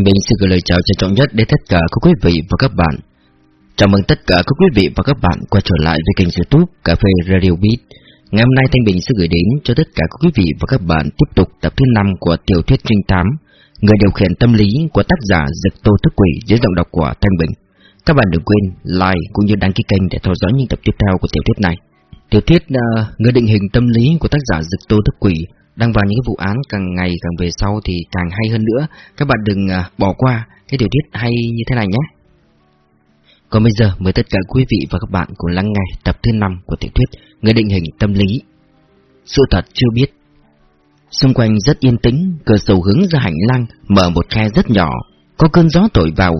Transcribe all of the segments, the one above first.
Thanh Bình xin gửi lời chào trân trọng nhất đến tất cả các quý vị và các bạn. Chào mừng tất cả các quý vị và các bạn quay trở lại với kênh youtube Cà phê Radio Beat. Ngày hôm nay Thanh Bình sẽ gửi đến cho tất cả các quý vị và các bạn tiếp tục tập thứ 5 của tiểu thuyết trinh thám Người điều khiển tâm lý của tác giả Dực Tô Thức Quỷ dưới giọng đọc của Thanh Bình. Các bạn đừng quên like cũng như đăng ký kênh để theo dõi những tập tiếp theo của tiểu thuyết này. Tiểu thuyết uh, Người định hình tâm lý của tác giả Dực Tô Thức Quỷ đang vào những vụ án càng ngày càng về sau thì càng hay hơn nữa. Các bạn đừng à, bỏ qua cái tiểu thuyết hay như thế này nhé. Còn bây giờ mời tất cả quý vị và các bạn cùng lắng nghe tập thứ 5 của tiểu thuyết Người định hình tâm lý. Sự thật chưa biết. Xung quanh rất yên tĩnh, cửa sổ hướng ra hành lang, mở một khe rất nhỏ, có cơn gió thổi vào.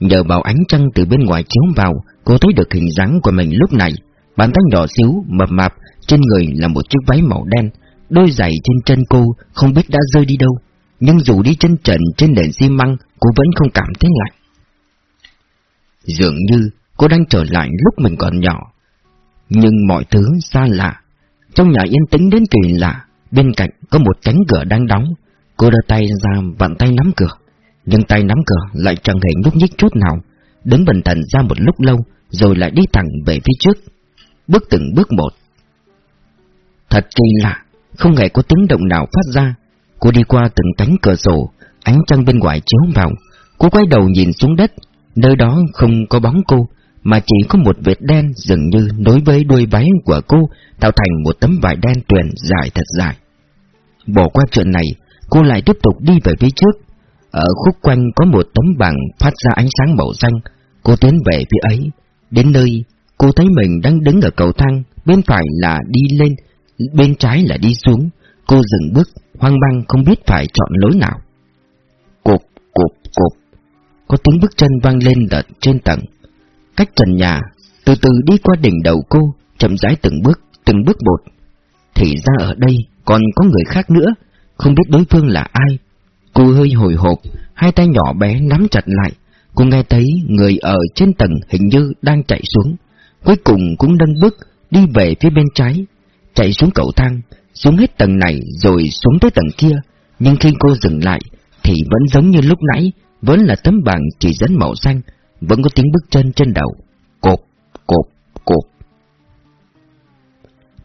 Nhờ vào ánh trăng từ bên ngoài chiếu vào, cô thấy được hình dáng của mình lúc này. Bàn tay nhỏ xíu, mập mạp, trên người là một chiếc váy màu đen, đôi giày trên chân cô không biết đã rơi đi đâu. Nhưng dù đi chân trần trên nền xi măng, cô vẫn không cảm thấy lạnh. Dường như cô đang trở lại lúc mình còn nhỏ. Nhưng mọi thứ xa lạ. Trong nhà yên tĩnh đến kỳ lạ, bên cạnh có một cánh cửa đang đóng. Cô đưa tay ra vặn tay nắm cửa. Nhưng tay nắm cửa lại chẳng hề nhúc nhích chút nào. Đứng bình thần ra một lúc lâu, rồi lại đi thẳng về phía trước. Bước từng bước một. Thật kỳ lạ, không hề có tiếng động nào phát ra. Cô đi qua từng cánh cửa sổ, ánh trăng bên ngoài chiếu vào. Cô quay đầu nhìn xuống đất, Nơi đó không có bóng cô, mà chỉ có một vệt đen dường như nối với đuôi váy của cô tạo thành một tấm vải đen tuyền dài thật dài. Bỏ qua chuyện này, cô lại tiếp tục đi về phía trước. Ở khúc quanh có một tấm bảng phát ra ánh sáng màu xanh, cô tiến về phía ấy. Đến nơi, cô thấy mình đang đứng ở cầu thang, bên phải là đi lên, bên trái là đi xuống. Cô dừng bước, hoang mang không biết phải chọn lối nào. Cộp, cộp, cộp, có tiếng bước chân vang lên đợt trên tầng. Cách trần nhà, từ từ đi qua đỉnh đầu cô, chậm rãi từng bước, từng bước một. Thì ra ở đây còn có người khác nữa, không biết đối phương là ai. Cô hơi hồi hộp, hai tay nhỏ bé nắm chặt lại. Cô nghe thấy người ở trên tầng hình như đang chạy xuống. Cuối cùng cũng nâng bước, đi về phía bên trái. Chạy xuống cầu thang, xuống hết tầng này rồi xuống tới tầng kia. Nhưng khi cô dừng lại, thì vẫn giống như lúc nãy, vẫn là tấm bảng chỉ dẫn màu xanh, vẫn có tiếng bước chân trên đầu. Cộp, cộp, cộp.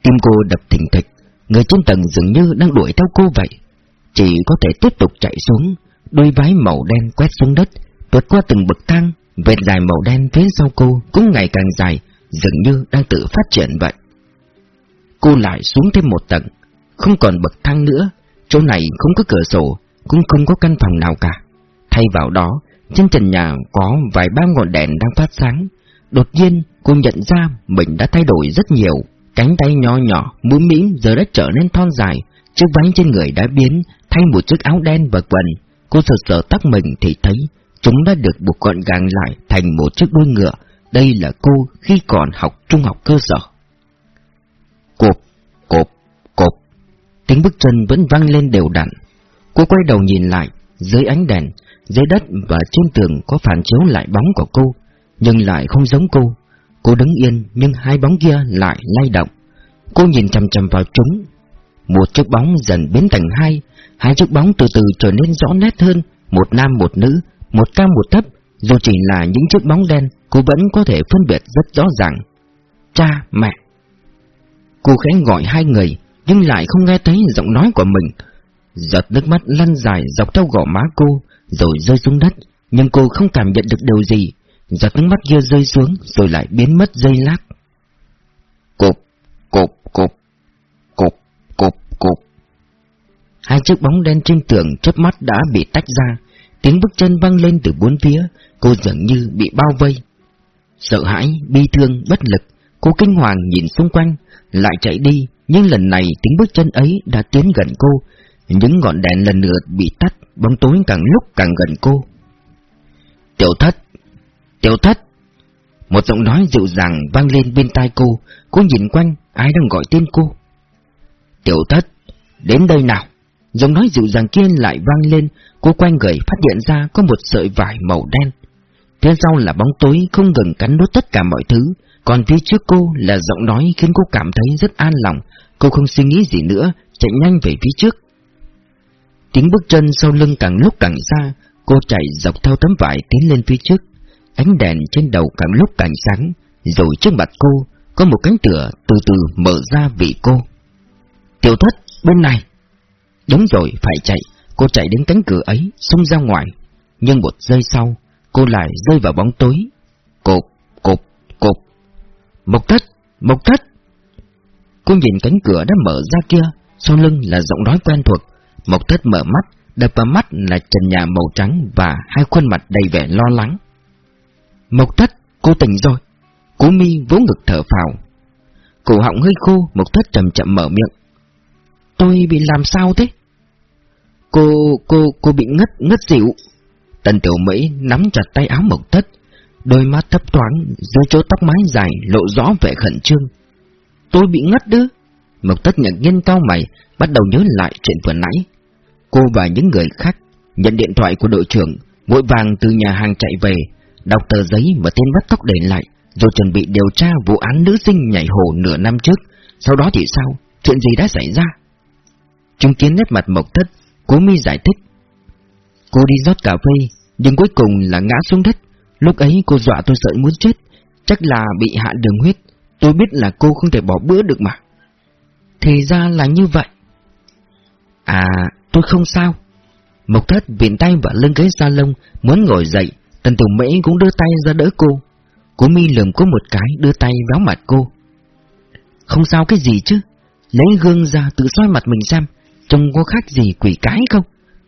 Tim cô đập thình thịch, người trên tầng dường như đang đuổi theo cô vậy. Chỉ có thể tiếp tục chạy xuống, đôi vái màu đen quét xuống đất, vượt qua từng bậc thang, vệt dài màu đen phía sau cô cũng ngày càng dài, dường như đang tự phát triển vậy. Cô lại xuống thêm một tầng, không còn bậc thang nữa, chỗ này không có cửa sổ, cũng không có căn phòng nào cả. Thay vào đó, trên trần nhà có vài ba ngọn đèn đang phát sáng. Đột nhiên, cô nhận ra mình đã thay đổi rất nhiều. Cánh tay nho nhỏ, mũi mĩm giờ đã trở nên thon dài, chiếc váy trên người đã biến thay một chiếc áo đen và quần. Cô sờ sờ tóc mình thì thấy chúng đã được buộc gọn gàng lại thành một chiếc đuôi ngựa. Đây là cô khi còn học trung học cơ sở. Cộp, cộp, cộp. Tiếng bước chân vẫn vang lên đều đặn. Cô quay đầu nhìn lại, dưới ánh đèn, dưới đất và trên tường có phản chiếu lại bóng của cô, nhưng lại không giống cô. Cô đứng yên nhưng hai bóng kia lại lay động. Cô nhìn chằm chằm vào chúng. Một chiếc bóng dần biến thành hai, hai chiếc bóng từ từ trở nên rõ nét hơn, một nam một nữ, một cao một thấp, dù chỉ là những chiếc bóng đen, cô vẫn có thể phân biệt rất rõ ràng. Cha, mẹ. Cô khẽ gọi hai người, nhưng lại không nghe thấy giọng nói của mình. Giọt nước mắt lăn dài dọc theo gò má cô, rồi rơi xuống đất, nhưng cô không cảm nhận được điều gì. Giọt nước mắt kia rơi xuống, rồi lại biến mất dây lát. Cộp, cộp, cộp, cộp, cộp, cộp. Hai chiếc bóng đen trên tường chớp mắt đã bị tách ra, tiếng bước chân vang lên từ bốn phía, cô dường như bị bao vây. Sợ hãi, bi thương, bất lực, cô kinh hoàng nhìn xung quanh, lại chạy đi, nhưng lần này tiếng bước chân ấy đã tiến gần cô, những ngọn đèn lần lượt bị tắt, bóng tối càng lúc càng gần cô. Tiểu thất! Tiểu thất! Một giọng nói dịu dàng vang lên bên tai cô, cô nhìn quanh, ai đang gọi tên cô? Tiểu thất! Đến đây nào! Giọng nói dịu dàng kia lại vang lên, cô quanh người phát hiện ra có một sợi vải màu đen. Phía sau là bóng tối không ngừng cắn nốt tất cả mọi thứ, còn phía trước cô là giọng nói khiến cô cảm thấy rất an lòng, cô không suy nghĩ gì nữa, chạy nhanh về phía trước. Tiếng bước chân sau lưng càng lúc càng xa, Cô chạy dọc theo tấm vải tiến lên phía trước. Ánh đèn trên đầu càng lúc càng sáng Rồi trước mặt cô Có một cánh cửa từ từ mở ra vì cô. Tiểu thất bên này. Đúng rồi phải chạy. Cô chạy đến cánh cửa ấy xông ra ngoài. Nhưng một giây sau Cô lại rơi vào bóng tối. Cột Mộc thất, mộc thất. Cô nhìn cánh cửa đã mở ra kia Sau lưng là giọng nói quen thuộc. Mộc thất mở mắt Đập vào mắt là trần nhà màu trắng Và hai khuôn mặt đầy vẻ lo lắng. Mộc thất, cô tỉnh rồi. Cố mi vỗ ngực thở phào. Cổ họng hơi khô Mộc thất chậm chậm mở miệng. Tôi bị làm sao thế? Cô, cô, cô bị ngất, ngất xỉu. Tần tiểu Mỹ nắm chặt tay áo mộc thất, đôi mắt thấp thoáng dưới chỗ tóc mái dài lộ rõ vẻ khẩn trương. Tôi bị ngất đứ. Mộc tất nhận nhiên cao mày, bắt đầu nhớ lại chuyện vừa nãy. Cô và những người khác nhận điện thoại của đội trưởng, vội vàng từ nhà hàng chạy về, đọc tờ giấy mà tên bắt cóc để lại, rồi chuẩn bị điều tra vụ án nữ sinh nhảy hồ nửa năm trước. Sau đó thì sao? Chuyện gì đã xảy ra? Chứng kiến nét mặt mộc thất, cố mi giải thích. Cô đi rót cà phê, nhưng cuối cùng là ngã xuống đất. Lúc ấy cô dọa tôi sợ muốn chết, chắc là bị hạ đường huyết. Tôi biết là cô không thể bỏ bữa được mà. Thì ra là như vậy. À, tôi không sao. Mộc thất viện tay vào lưng ghế salon, muốn ngồi dậy, tần tiểu mễ cũng đưa tay ra đỡ cô. Cố mi lườm có một cái, đưa tay véo mặt cô. Không sao cái gì chứ, lấy gương ra tự soi mặt mình xem, trông có khác gì quỷ cái không?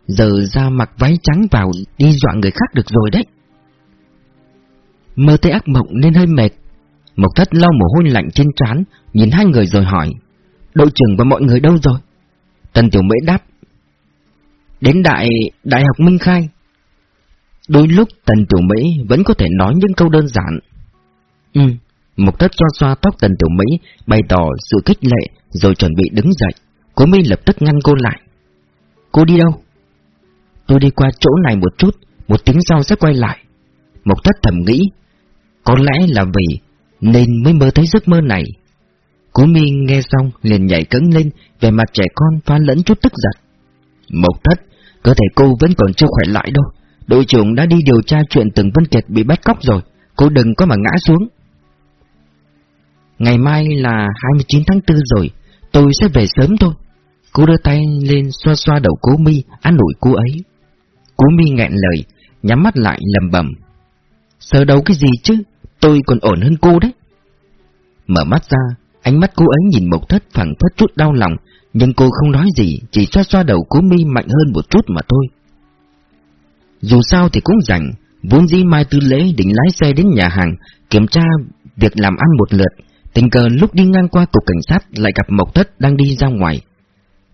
Giờ ra mặc váy trắng vào đi dọa người khác được rồi đấy. Mơ thấy ác mộng nên hơi mệt. Mộc thất lau mồ hôi lạnh trên trán, nhìn hai người rồi hỏi. Đội trưởng và mọi người đâu rồi? Tần Tiểu Mễ đáp. Đến đại đại học Minh Khai. Đôi lúc Tần Tiểu Mễ vẫn có thể nói những câu đơn giản. Ừ, Mộc thất xoa xoa tóc Tần Tiểu Mễ, bày tỏ sự kích lệ, rồi chuẩn bị đứng dậy. Cố Mi lập tức ngăn cô lại. Cô đi đâu? Tôi đi qua chỗ này một chút, một tiếng sau sẽ quay lại. Mộc thất thầm nghĩ, có lẽ là vì nên mới mơ thấy giấc mơ này. Cố mi nghe xong liền nhảy cẫng lên, về mặt trẻ con pha lẫn chút tức giận. Mộc thất, cơ thể cô vẫn còn chưa khỏe lại đâu. Đội trưởng đã đi điều tra chuyện từng Vân Kiệt bị bắt cóc rồi, cô đừng có mà ngã xuống. Ngày mai là 29 tháng 4 rồi, tôi sẽ về sớm thôi. Cô đưa tay lên xoa xoa đầu cố mi, an ủi cô ấy. Cố mi nghẹn lời, nhắm mắt lại lầm bầm. Sợ đâu cái gì chứ, tôi còn ổn hơn cô đấy. Mở mắt ra, ánh mắt cô ấy nhìn Mộc Thất phẳng phất chút đau lòng, nhưng cô không nói gì, chỉ xoa xoa đầu cố mi mạnh hơn một chút mà thôi. Dù sao thì cũng rảnh, vốn dĩ Mai Tư Lễ định lái xe đến nhà hàng, kiểm tra việc làm ăn một lượt, tình cờ lúc đi ngang qua cục cảnh sát lại gặp Mộc Thất đang đi ra ngoài.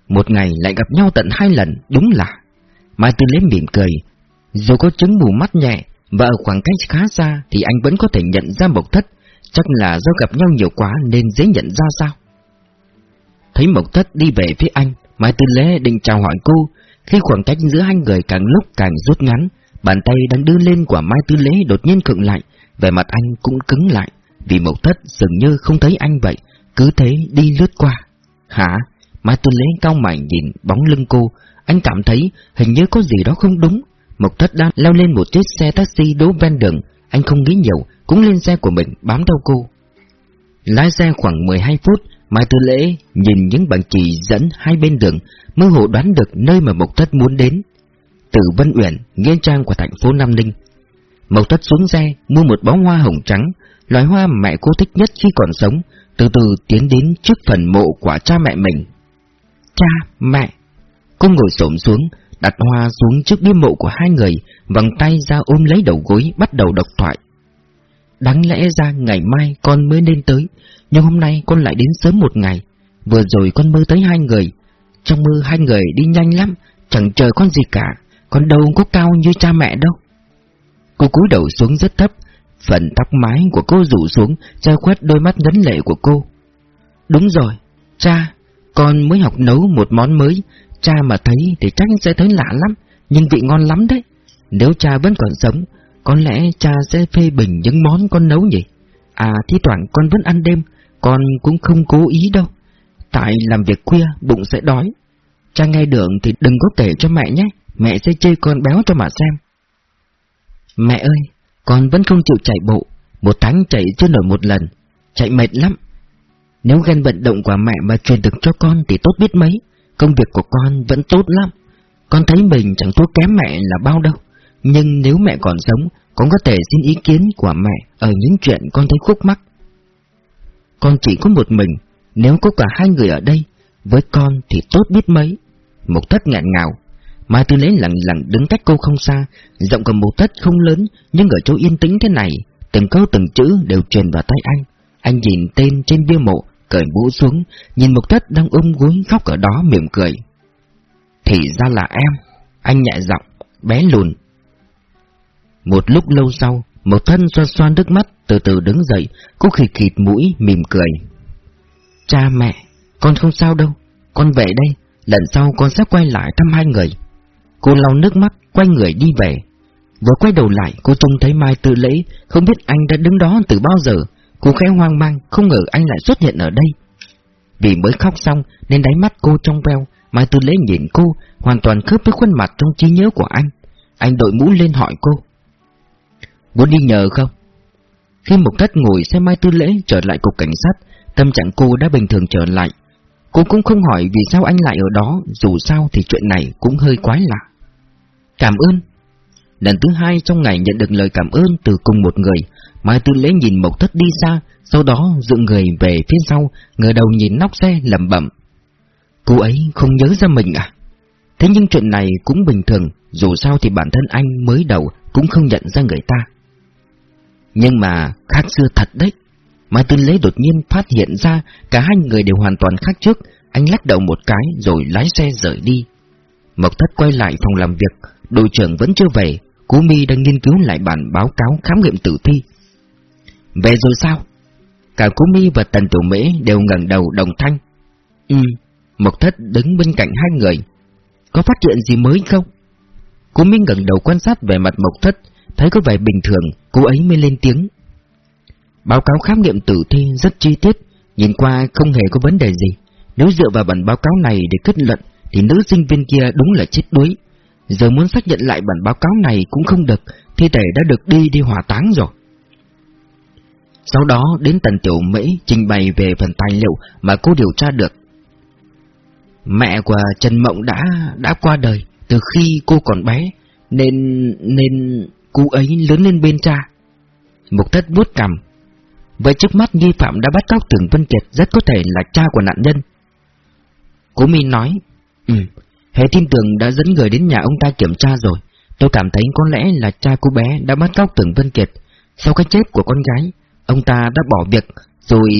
Một ngày lại gặp nhau tận hai lần, đúng là. Mai Tư Lễ mỉm cười, dù có chứng mù mắt nhẹ và ở khoảng cách khá xa thì anh vẫn có thể nhận ra Mộc Thất, chắc là do gặp nhau nhiều quá nên dễ nhận ra sao. Thấy Mộc Thất đi về phía anh, Mai Tư Lễ định chào hỏi cô, khi khoảng cách giữa hai người càng lúc càng rút ngắn, bàn tay đang đưa lên của Mai Tư Lễ đột nhiên khựng lại, về mặt anh cũng cứng lại, vì Mộc Thất dường như không thấy anh vậy, cứ thế đi lướt qua. Hả? Mai Tư Lễ cao mày nhìn bóng lưng cô, anh cảm thấy hình như có gì đó không đúng. Mộc Thất đang leo lên một chiếc xe taxi đỗ ven đường, anh không nghĩ nhiều, cũng lên xe của mình bám theo cô. Lái xe khoảng 12 phút, Mai Tư Lễ nhìn những bảng chỉ dẫn hai bên đường, mơ hồ đoán được nơi mà Mộc Thất muốn đến. Từ Vân Uyển, nghĩa trang của thành phố Nam Ninh. Mộc Thất xuống xe, mua một bó hoa hồng trắng, loài hoa mẹ cô thích nhất khi còn sống, từ từ tiến đến trước phần mộ của cha mẹ mình. Cha, mẹ! Cô ngồi xổm xuống, đặt hoa xuống trước bia mộ của hai người, vòng tay ra ôm lấy đầu gối, bắt đầu độc thoại. Đáng lẽ ra ngày mai con mới nên tới, nhưng hôm nay con lại đến sớm một ngày. Vừa rồi con mơ tới hai người. Trong mơ hai người đi nhanh lắm, chẳng chờ con gì cả, con đâu có cao như cha mẹ đâu. Cô cúi đầu xuống rất thấp, phần tóc mái của cô rủ xuống, che khuất đôi mắt ngấn lệ của cô. Đúng rồi, cha, con mới học nấu một món mới, cha mà thấy thì chắc sẽ thấy lạ lắm, nhưng vị ngon lắm đấy. Nếu cha vẫn còn sống, có lẽ cha sẽ phê bình những món con nấu nhỉ? À, thi thoảng con vẫn ăn đêm, con cũng không cố ý đâu. Tại làm việc khuya, bụng sẽ đói. Cha nghe đường thì đừng có kể cho mẹ nhé, mẹ sẽ chơi con béo cho mà xem. Mẹ ơi, con vẫn không chịu chạy bộ, một tháng chạy chưa nổi một lần, chạy mệt lắm. Nếu ghen vận động của mẹ mà truyền được cho con thì tốt biết mấy, công việc của con vẫn tốt lắm. Con thấy mình chẳng thua kém mẹ là bao đâu, nhưng nếu mẹ còn sống, con có thể xin ý kiến của mẹ ở những chuyện con thấy khúc mắc. Con chỉ có một mình, nếu có cả hai người ở đây, với con thì tốt biết mấy. Một thất ngạn ngào, Mai Tư Lễ lặng lặng đứng cách cô không xa, giọng cầm một thất không lớn, nhưng ở chỗ yên tĩnh thế này, từng câu từng chữ đều truyền vào tay anh. Anh nhìn tên trên bia mộ, cởi mũ xuống, nhìn một thất đang ôm gối khóc ở đó mỉm cười. Thì ra là em, anh nhẹ giọng, bé lùn. Một lúc lâu sau, một thân xoa xoa nước mắt, từ từ đứng dậy, cô khịt khịt mũi, mỉm cười. Cha mẹ, con không sao đâu, con về đây, lần sau con sẽ quay lại thăm hai người. Cô lau nước mắt, quay người đi về. Vừa quay đầu lại, cô trông thấy Mai tự lễ, không biết anh đã đứng đó từ bao giờ. Cô khẽ hoang mang, không ngờ anh lại xuất hiện ở đây. Vì mới khóc xong, nên đáy mắt cô trong veo, Mai Tư Lễ nhìn cô, hoàn toàn khớp với khuôn mặt trong trí nhớ của anh. Anh đội mũ lên hỏi cô. Muốn đi nhờ không? Khi Mục Thất ngồi xe Mai Tư Lễ trở lại cục cảnh sát, tâm trạng cô đã bình thường trở lại. Cô cũng không hỏi vì sao anh lại ở đó, dù sao thì chuyện này cũng hơi quái lạ. Cảm ơn. Lần thứ hai trong ngày nhận được lời cảm ơn từ cùng một người, Mai Tư Lễ nhìn Mộc Thất đi xa, sau đó dựng người về phía sau, ngửa đầu nhìn nóc xe lẩm bẩm. Cô ấy không nhớ ra mình à? Thế nhưng chuyện này cũng bình thường, dù sao thì bản thân anh mới đầu cũng không nhận ra người ta. Nhưng mà khác xưa thật đấy. Mai Tư Lễ đột nhiên phát hiện ra cả hai người đều hoàn toàn khác trước, anh lắc đầu một cái rồi lái xe rời đi. Mộc Thất quay lại phòng làm việc, đội trưởng vẫn chưa về, Cú Mi đang nghiên cứu lại bản báo cáo khám nghiệm tử thi. Về rồi sao? Cả Cú Mi và Tần Tiểu Mễ đều ngẩng đầu đồng thanh. Ừ, Mộc Thất đứng bên cạnh hai người. Có phát hiện gì mới không? Cú Mi ngẩng đầu quan sát về mặt Mộc Thất, thấy có vẻ bình thường, cô ấy mới lên tiếng. Báo cáo khám nghiệm tử thi rất chi tiết, nhìn qua không hề có vấn đề gì. Nếu dựa vào bản báo cáo này để kết luận, thì nữ sinh viên kia đúng là chết đuối. Giờ muốn xác nhận lại bản báo cáo này cũng không được, thi thể đã được đi đi hỏa táng rồi. Sau đó đến tần tiểu Mỹ trình bày về phần tài liệu mà cô điều tra được. Mẹ của Trần Mộng đã đã qua đời từ khi cô còn bé, nên nên cô ấy lớn lên bên cha. Mục thất vuốt cằm. Vậy trước mắt nghi phạm đã bắt cóc Tưởng Vân Kiệt rất có thể là cha của nạn nhân. Cố Minh nói, Ừ, hệ tin tưởng đã dẫn người đến nhà ông ta kiểm tra rồi. Tôi cảm thấy có lẽ là cha cô bé đã bắt cóc Tưởng Vân Kiệt. Sau cái chết của con gái, ông ta đã bỏ việc, rồi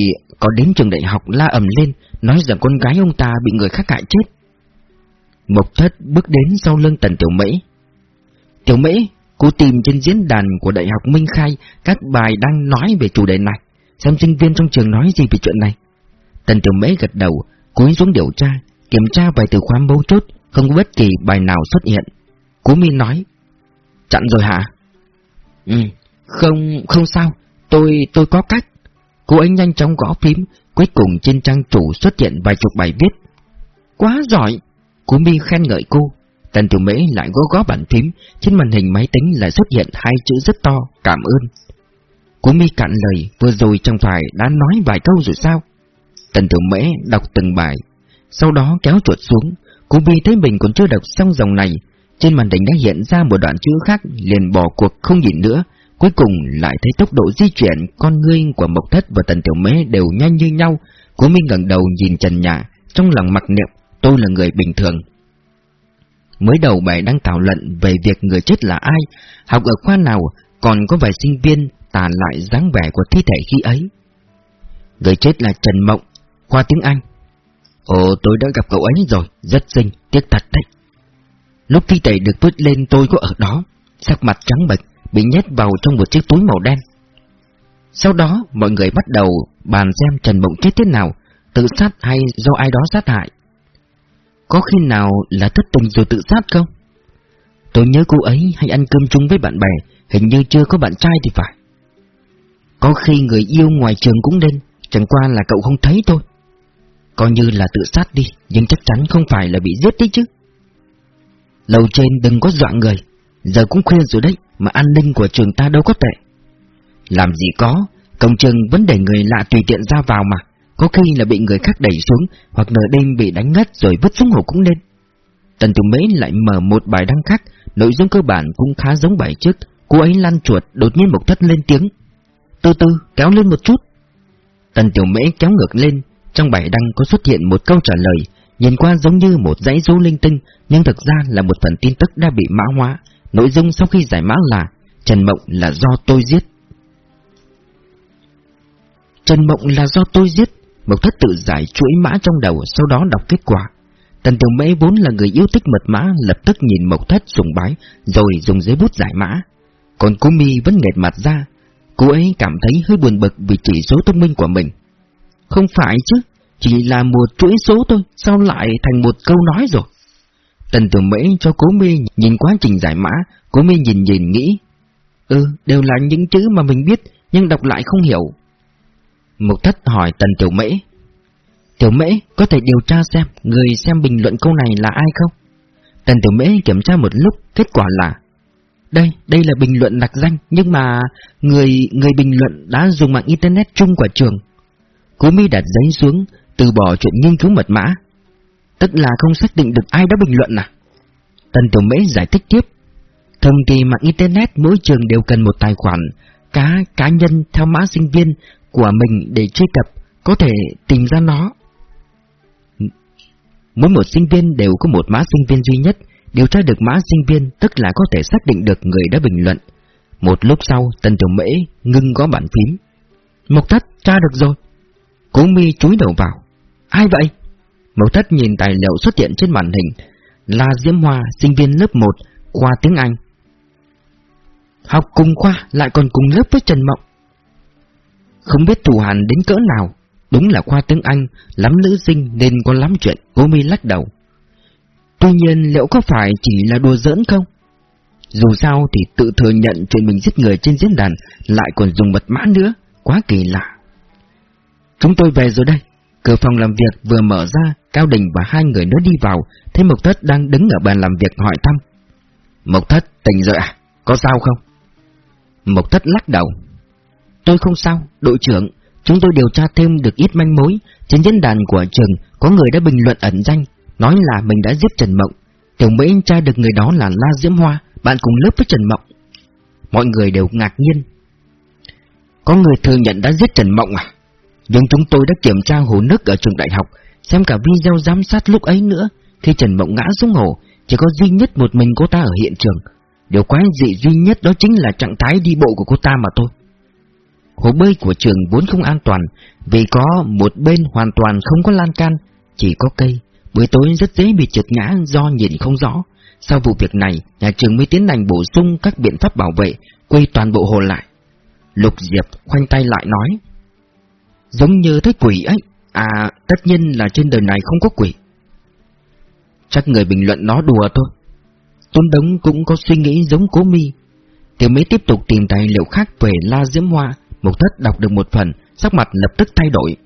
có đến trường đại học la ầm lên, nói rằng con gái ông ta bị người khác hại chết. Mộc thất bước đến sau lưng tần tiểu Mỹ. Tiểu Mỹ, cô tìm trên diễn đàn của Đại học Minh Khai các bài đang nói về chủ đề này, xem sinh viên trong trường nói gì về chuyện này. Tần tiểu Mỹ gật đầu, cúi xuống điều tra, kiểm tra vài từ khóa mấu chốt, không có bất kỳ bài nào xuất hiện. Cố Mi nói, chặn rồi hả? Ừ, không, không sao, tôi, tôi có cách. Cô ấy nhanh chóng gõ phím, cuối cùng trên trang chủ xuất hiện vài chục bài viết. Quá giỏi! Cố Mi khen ngợi cô. Tần Tiểu Mễ lại gõ gõ bàn phím, trên màn hình máy tính lại xuất hiện hai chữ rất to, cảm ơn. Cố Mi cạn lời, vừa rồi trong phải đã nói vài câu rồi sao? Tần Tiểu Mễ đọc từng bài, sau đó kéo chuột xuống, Cú Vi thấy mình còn chưa đọc xong dòng này, trên màn hình đã hiện ra một đoạn chữ khác, liền bỏ cuộc không nhìn nữa, cuối cùng lại thấy tốc độ di chuyển con ngươi của Mộc Thất và Tần Tiểu Mễ đều nhanh như nhau. Cú Minh ngẩng đầu nhìn trần nhà, trong lòng mặc niệm, tôi là người bình thường. Mới đầu bài đang thảo luận về việc người chết là ai, học ở khoa nào, còn có vài sinh viên tả lại dáng vẻ của thi thể khi ấy. Người chết là Trần Mộng, khoa tiếng Anh. Ồ tôi đã gặp cậu ấy rồi, rất xinh, tiếc thật đấy. Lúc thi thể được vứt lên tôi có ở đó, sắc mặt trắng bệch, bị nhét vào trong một chiếc túi màu đen. Sau đó mọi người bắt đầu bàn xem Trần Mộng chết thế nào, tự sát hay do ai đó sát hại. Có khi nào là thất tình rồi tự sát không? Tôi nhớ cô ấy hay ăn cơm chung với bạn bè, hình như chưa có bạn trai thì phải. Có khi người yêu ngoài trường cũng đến, chẳng qua là cậu không thấy thôi. Coi như là tự sát đi, nhưng chắc chắn không phải là bị giết đấy chứ. Lầu trên đừng có dọa người, giờ cũng khuya rồi đấy, mà an ninh của trường ta đâu có tệ. Làm gì có, công trường vẫn để người lạ tùy tiện ra vào mà, có khi là bị người khác đẩy xuống, hoặc nửa đêm bị đánh ngất rồi vứt xuống hồ cũng nên. Tần Tiểu Mễ lại mở một bài đăng khác, nội dung cơ bản cũng khá giống bài trước, cô ấy lăn chuột đột nhiên một thất lên tiếng. Từ từ, kéo lên một chút. Tần Tiểu Mễ kéo ngược lên, trong bài đăng có xuất hiện một câu trả lời, nhìn qua giống như một dãy số linh tinh, nhưng thực ra là một phần tin tức đã bị mã hóa. Nội dung sau khi giải mã là Trần Mộng là do tôi giết. Trần Mộng là do tôi giết, Mộc Thất tự giải chuỗi mã trong đầu, sau đó đọc kết quả. Tần Tiểu Mễ vốn là người yêu thích mật mã, lập tức nhìn Mộc Thất sùng bái, rồi dùng giấy bút giải mã. Còn Cú Mi vẫn nghệt mặt ra, cô ấy cảm thấy hơi buồn bực vì chỉ số thông minh của mình. Không phải chứ, chỉ là một chuỗi số thôi, sao lại thành một câu nói rồi? Tần Tiểu Mễ cho cố Mi nhìn quá trình giải mã, cố Mi nhìn nhìn nghĩ. Ừ, đều là những chữ mà mình biết, nhưng đọc lại không hiểu. Mục Thất hỏi Tần Tiểu Mễ. Tiểu Mễ, có thể điều tra xem người xem bình luận câu này là ai không? Tần Tiểu Mễ kiểm tra một lúc, kết quả là Đây, đây là bình luận đặc danh, nhưng mà người người bình luận đã dùng mạng Internet chung của trường. Cố mi đặt giấy xuống, từ bỏ chuyện nghiên cứu mật mã. Tức là không xác định được ai đã bình luận à? Tần Tiểu Mễ giải thích tiếp. Thông tin mạng Internet mỗi trường đều cần một tài khoản, cá cá nhân theo mã sinh viên của mình để truy cập, có thể tìm ra nó. Mỗi một sinh viên đều có một mã sinh viên duy nhất, điều tra được mã sinh viên tức là có thể xác định được người đã bình luận. Một lúc sau, Tần Tiểu Mễ ngưng gõ bàn phím. Mộc Thất, tra được rồi. Cố mi chúi đầu vào. Ai vậy? Mậu Thất nhìn tài liệu xuất hiện trên màn hình. Là Diễm Hoa, sinh viên lớp 1, khoa tiếng Anh. Học cùng khoa, lại còn cùng lớp với Trần Mộng. Không biết thủ hành đến cỡ nào, đúng là khoa tiếng Anh, lắm nữ sinh nên có lắm chuyện, cố mi lắc đầu. Tuy nhiên liệu có phải chỉ là đùa giỡn không? Dù sao thì tự thừa nhận chuyện mình giết người trên diễn đàn lại còn dùng mật mã nữa, quá kỳ lạ. Chúng tôi về rồi đây. Cửa phòng làm việc vừa mở ra, Cao Đình và hai người nữa đi vào, thấy Mộc Thất đang đứng ở bàn làm việc hỏi thăm. Mộc Thất tỉnh rồi à? Có sao không? Mộc Thất lắc đầu. Tôi không sao, đội trưởng, chúng tôi điều tra thêm được ít manh mối, trên diễn đàn của trường có người đã bình luận ẩn danh, nói là mình đã giết Trần Mộng. Tiểu Mỹ tra được người đó là La Diễm Hoa, bạn cùng lớp với Trần Mộng. Mọi người đều ngạc nhiên. Có người thừa nhận đã giết Trần Mộng à? Nhưng chúng tôi đã kiểm tra hồ nước ở trường đại học, xem cả video giám sát lúc ấy nữa. Khi Trần Mộng ngã xuống hồ, chỉ có duy nhất một mình cô ta ở hiện trường. Điều quái dị duy nhất đó chính là trạng thái đi bộ của cô ta mà thôi. Hồ bơi của trường vốn không an toàn, vì có một bên hoàn toàn không có lan can, chỉ có cây. Buổi tối rất dễ bị trượt ngã do nhìn không rõ. Sau vụ việc này, nhà trường mới tiến hành bổ sung các biện pháp bảo vệ, quay toàn bộ hồ lại. Lục Diệp khoanh tay lại nói. Giống như thấy quỷ ấy, à tất nhiên là trên đời này không có quỷ. Chắc người bình luận nó đùa thôi. Tôn Đống cũng có suy nghĩ giống cố mi. Tiểu mấy tiếp tục tìm tài liệu khác về La Diễm Hoa, Mục Thất đọc được một phần, sắc mặt lập tức thay đổi.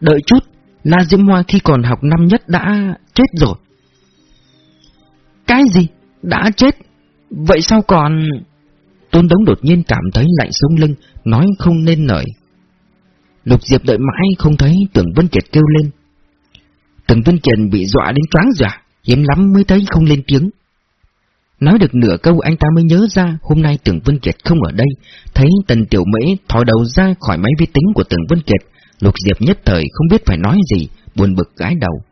Đợi chút, La Diễm Hoa khi còn học năm nhất đã chết rồi. Cái gì? Đã chết? Vậy sao còn... Tôn Đống đột nhiên cảm thấy lạnh sống lưng, nói không nên nổi. Lục Diệp đợi mãi không thấy Tưởng Vân Kiệt kêu lên. Tưởng Vân Kiệt bị dọa đến choáng dọa, hiếm lắm mới thấy không lên tiếng. Nói được nửa câu anh ta mới nhớ ra hôm nay Tưởng Vân Kiệt không ở đây, thấy Tần Tiểu Mễ thò đầu ra khỏi máy vi tính của Tưởng Vân Kiệt, Lục Diệp nhất thời không biết phải nói gì, buồn bực gái đầu.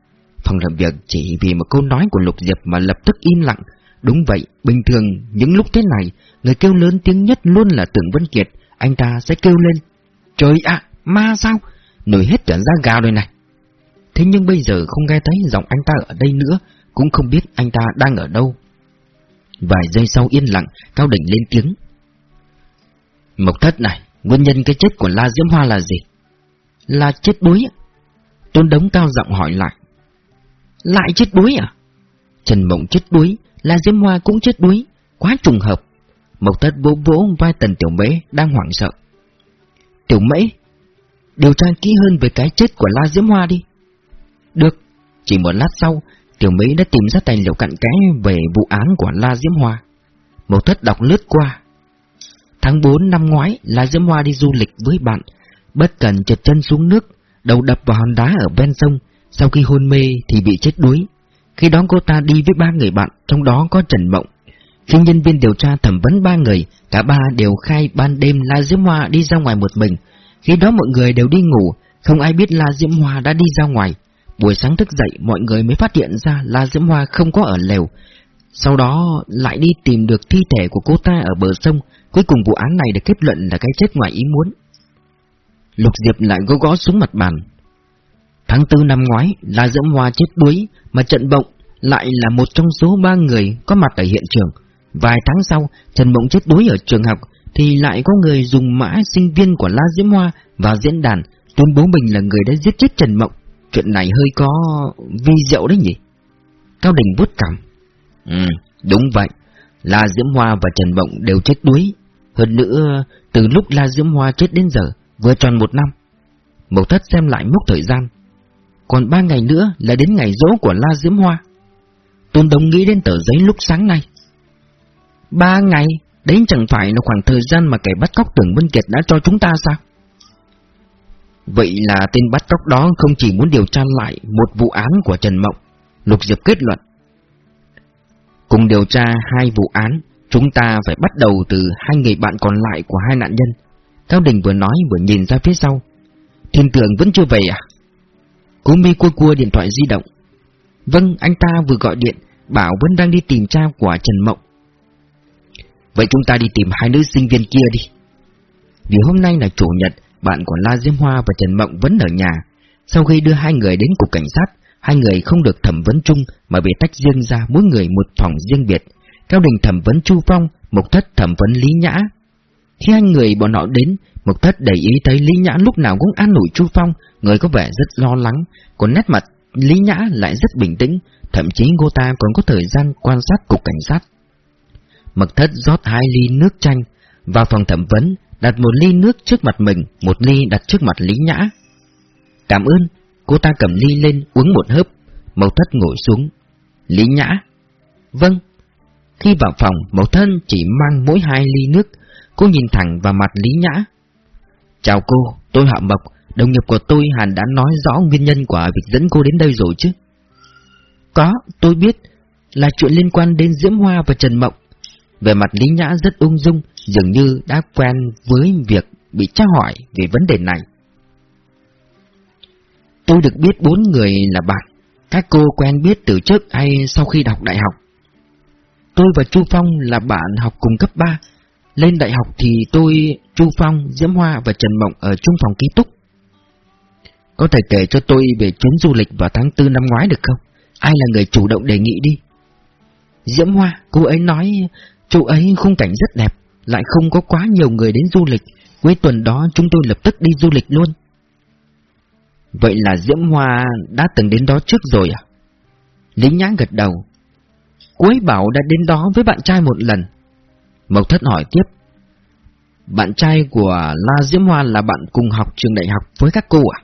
Phòng làm việc chỉ vì một câu nói của Lục Diệp mà lập tức im lặng. Đúng vậy, bình thường những lúc thế này, người kêu lớn tiếng nhất luôn là Tưởng Vân Kiệt, anh ta sẽ kêu lên. Trời ạ, ma sao? Nổi hết trần ra gào rồi này. Thế nhưng bây giờ không nghe thấy giọng anh ta ở đây nữa, cũng không biết anh ta đang ở đâu. Vài giây sau yên lặng, Cao Đỉnh lên tiếng. Mộc thất này, nguyên nhân cái chết của La Diễm Hoa là gì? Là chết đuối ạ. Tôn Đống cao giọng hỏi lại. Lại chết đuối à? Trần Mộng chết đuối, La Diễm Hoa cũng chết đuối, quá trùng hợp. Mộc thất vỗ vỗ vai tần tiểu mễ đang hoảng sợ. Tiểu mễ, điều tra kỹ hơn về cái chết của La Diễm Hoa đi. Được, chỉ một lát sau, Tiểu Mỹ đã tìm ra tài liệu cặn kẽ về vụ án của La Diễm Hoa. Một thất đọc lướt qua, Tháng 4 năm ngoái La Diễm Hoa đi du lịch với bạn, bất cần trượt chân xuống nước, đầu đập vào hòn đá ở ven sông, sau khi hôn mê thì bị chết đuối. Khi đó cô ta đi với ba người bạn, trong đó có Trần Mộng. Khi nhân viên điều tra thẩm vấn ba người, cả ba đều khai ban đêm La Diễm Hoa đi ra ngoài một mình. Khi đó mọi người đều đi ngủ, không ai biết La Diễm Hoa đã đi ra ngoài. Buổi sáng thức dậy mọi người mới phát hiện ra La Diễm Hoa không có ở lều. Sau đó lại đi tìm được thi thể của cô ta ở bờ sông, cuối cùng vụ án này được kết luận là cái chết ngoài ý muốn. Lục Diệp lại gõ gõ xuống mặt bàn. Tháng tư năm ngoái, La Diễm Hoa chết đuối, mà trận bộng lại là một trong số ba người có mặt ở hiện trường. Vài tháng sau, Trần Mộng chết đuối ở trường học, thì lại có người dùng mã sinh viên của La Diễm Hoa vào diễn đàn tuyên bố mình là người đã giết chết Trần Mộng. Chuyện này hơi có vi diệu đấy nhỉ? Cao Đình bút cảm. Ừ, đúng vậy. La Diễm Hoa và Trần Mộng đều chết đuối. Hơn nữa, từ lúc La Diễm Hoa chết đến giờ, vừa tròn một năm. Mộc thất xem lại mốc thời gian. Còn ba ngày nữa là đến ngày dỗ của La Diễm Hoa. Tôn Đông nghĩ đến tờ giấy lúc sáng nay. Ba ngày, đấy chẳng phải là khoảng thời gian mà kẻ bắt cóc tưởng Vân Kiệt đã cho chúng ta sao? Vậy là tên bắt cóc đó không chỉ muốn điều tra lại một vụ án của Trần Mộng, Lục Diệp kết luận. Cùng điều tra hai vụ án, chúng ta phải bắt đầu từ hai người bạn còn lại của hai nạn nhân. Cao Đình vừa nói vừa nhìn ra phía sau. Thiên tưởng vẫn chưa về à? Cố mi cua cua điện thoại di động. Vâng, anh ta vừa gọi điện, bảo vẫn đang đi tìm cha của Trần Mộng. Vậy chúng ta đi tìm hai nữ sinh viên kia đi. Vì hôm nay là chủ nhật, bạn của La Diêm Hoa và Trần Mộng vẫn ở nhà. Sau khi đưa hai người đến cục cảnh sát, hai người không được thẩm vấn chung mà bị tách riêng ra mỗi người một phòng riêng biệt. Cao Đình thẩm vấn Chu Phong, Mộc Thất thẩm vấn Lý Nhã. Khi hai người bọn họ đến, Mộc Thất để ý thấy Lý Nhã lúc nào cũng an ủi Chu Phong, người có vẻ rất lo lắng, còn nét mặt Lý Nhã lại rất bình tĩnh, thậm chí cô ta còn có thời gian quan sát cục cảnh sát mật Thất rót hai ly nước chanh, vào phòng thẩm vấn, đặt một ly nước trước mặt mình, một ly đặt trước mặt Lý Nhã. Cảm ơn, cô ta cầm ly lên uống một hớp, Mậu Thất ngồi xuống. Lý Nhã? Vâng. Khi vào phòng, Mậu Thân chỉ mang mỗi hai ly nước, cô nhìn thẳng vào mặt Lý Nhã. Chào cô, tôi họ Mộc, đồng nghiệp của tôi hẳn đã nói rõ nguyên nhân của việc dẫn cô đến đây rồi chứ? Có, tôi biết, là chuyện liên quan đến Diễm Hoa và Trần Mộng. Về mặt Lý Nhã rất ung dung, dường như đã quen với việc bị tra hỏi về vấn đề này. Tôi được biết bốn người là bạn, các cô quen biết từ trước hay sau khi đọc đại học. Tôi và Chu Phong là bạn học cùng cấp 3, lên đại học thì tôi, Chu Phong, Diễm Hoa và Trần Mộng ở chung phòng ký túc. Có thể kể cho tôi về chuyến du lịch vào tháng 4 năm ngoái được không? Ai là người chủ động đề nghị đi? Diễm Hoa, cô ấy nói chỗ ấy khung cảnh rất đẹp, lại không có quá nhiều người đến du lịch. Cuối tuần đó chúng tôi lập tức đi du lịch luôn. Vậy là Diễm Hoa đã từng đến đó trước rồi à? Lý Nhã gật đầu. Cuối bảo đã đến đó với bạn trai một lần. Mộc Thất hỏi tiếp. Bạn trai của La Diễm Hoa là bạn cùng học trường đại học với các cô à?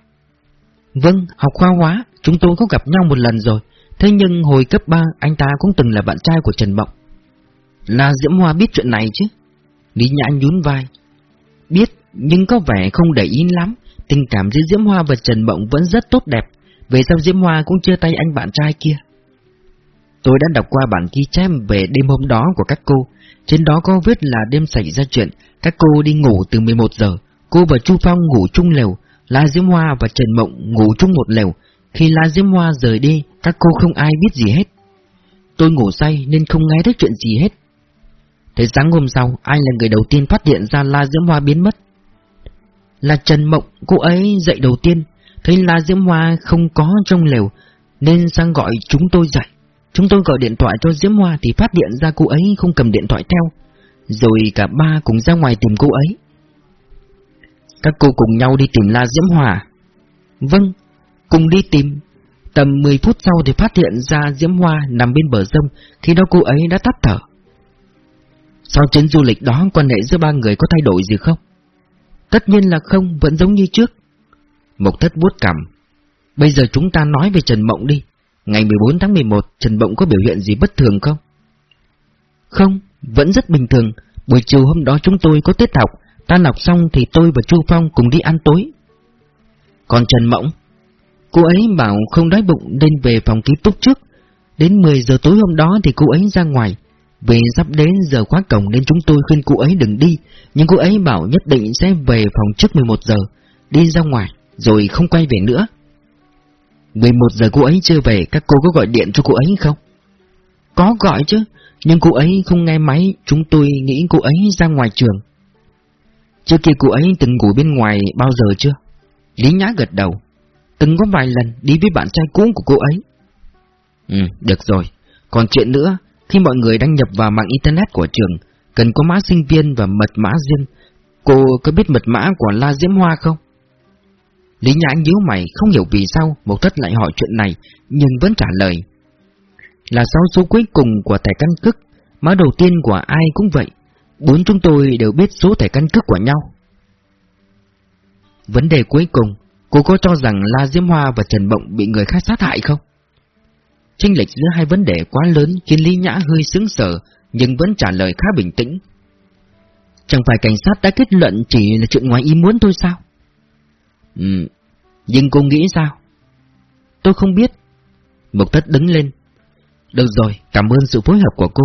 Vâng, học khoa hóa, chúng tôi có gặp nhau một lần rồi. Thế nhưng hồi cấp 3 anh ta cũng từng là bạn trai của Trần Mộng. La Diễm Hoa biết chuyện này chứ? Lý Nhã nhún vai. Biết, nhưng có vẻ không để ý lắm. Tình cảm giữa Diễm Hoa và Trần Mộng vẫn rất tốt đẹp. Về sau Diễm Hoa cũng chia tay anh bạn trai kia. Tôi đã đọc qua bản ghi chép về đêm hôm đó của các cô. Trên đó có viết là đêm xảy ra chuyện, các cô đi ngủ từ 11 giờ. Cô và Chu Phong ngủ chung lều, La Diễm Hoa và Trần Mộng ngủ chung một lều. Khi La Diễm Hoa rời đi, các cô không ai biết gì hết. Tôi ngủ say nên không nghe thấy chuyện gì hết. Thế sáng hôm sau, ai là người đầu tiên phát hiện ra La Diễm Hoa biến mất? Là Trần Mộng, cô ấy dậy đầu tiên, thấy La Diễm Hoa không có trong lều, nên sang gọi chúng tôi dậy. Chúng tôi gọi điện thoại cho Diễm Hoa thì phát hiện ra cô ấy không cầm điện thoại theo, rồi cả ba cùng ra ngoài tìm cô ấy. Các cô cùng nhau đi tìm La Diễm Hoa Vâng, cùng đi tìm. Tầm 10 phút sau thì phát hiện ra Diễm Hoa nằm bên bờ sông, khi đó cô ấy đã tắt thở. Sau chuyến du lịch đó quan hệ giữa ba người có thay đổi gì không? Tất nhiên là không, vẫn giống như trước. Mộc thất vuốt cằm. Bây giờ chúng ta nói về Trần Mộng đi. Ngày 14 tháng 11, Trần Mộng có biểu hiện gì bất thường không? Không, vẫn rất bình thường. Buổi chiều hôm đó chúng tôi có tiết học, ta học xong thì tôi và Chu Phong cùng đi ăn tối. Còn Trần Mộng? Cô ấy bảo không đói bụng nên về phòng ký túc trước. Đến 10 giờ tối hôm đó thì cô ấy ra ngoài. Vì sắp đến giờ khóa cổng nên chúng tôi khuyên cô ấy đừng đi, nhưng cô ấy bảo nhất định sẽ về phòng trước 11 giờ, đi ra ngoài, rồi không quay về nữa. 11 giờ cô ấy chưa về, các cô có gọi điện cho cô ấy không? Có gọi chứ, nhưng cô ấy không nghe máy, chúng tôi nghĩ cô ấy ra ngoài trường. Trước kia cô ấy từng ngủ bên ngoài bao giờ chưa? Lý Nhã gật đầu. Từng có vài lần đi với bạn trai cũ của cô ấy. Ừ, được rồi. Còn chuyện nữa, khi mọi người đăng nhập vào mạng Internet của trường, cần có mã sinh viên và mật mã riêng. Cô có biết mật mã của La Diễm Hoa không? Lý Nhã nhíu mày không hiểu vì sao Mộc Thất lại hỏi chuyện này, nhưng vẫn trả lời. Là sáu số cuối cùng của thẻ căn cước, mã đầu tiên của ai cũng vậy. Bốn chúng tôi đều biết số thẻ căn cước của nhau. Vấn đề cuối cùng, cô có cho rằng La Diễm Hoa và Trần Bộng bị người khác sát hại không? Chênh lệch giữa hai vấn đề quá lớn khiến Lý Nhã hơi sững sờ, nhưng vẫn trả lời khá bình tĩnh. Chẳng phải cảnh sát đã kết luận chỉ là chuyện ngoài ý muốn thôi sao? Ừ, nhưng cô nghĩ sao? Tôi không biết. Mục Tất đứng lên. Được rồi, cảm ơn sự phối hợp của cô.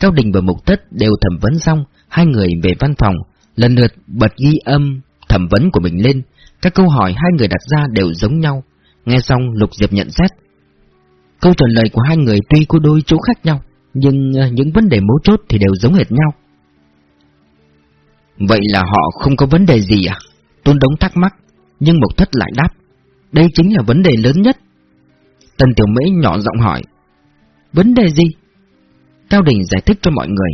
Cao Đình và Mục Tất đều thẩm vấn xong, hai người về văn phòng, lần lượt bật ghi âm thẩm vấn của mình lên. Các câu hỏi hai người đặt ra đều giống nhau. Nghe xong Lục Diệp nhận xét. Câu trả lời của hai người tuy có đôi chỗ khác nhau, nhưng ờ, những vấn đề mấu chốt thì đều giống hệt nhau. Vậy là họ không có vấn đề gì à? Tôn Đống thắc mắc, nhưng Mộc Thất lại đáp. Đây chính là vấn đề lớn nhất. Tần Tiểu Mễ nhỏ giọng hỏi. Vấn đề gì? Cao Đình giải thích cho mọi người.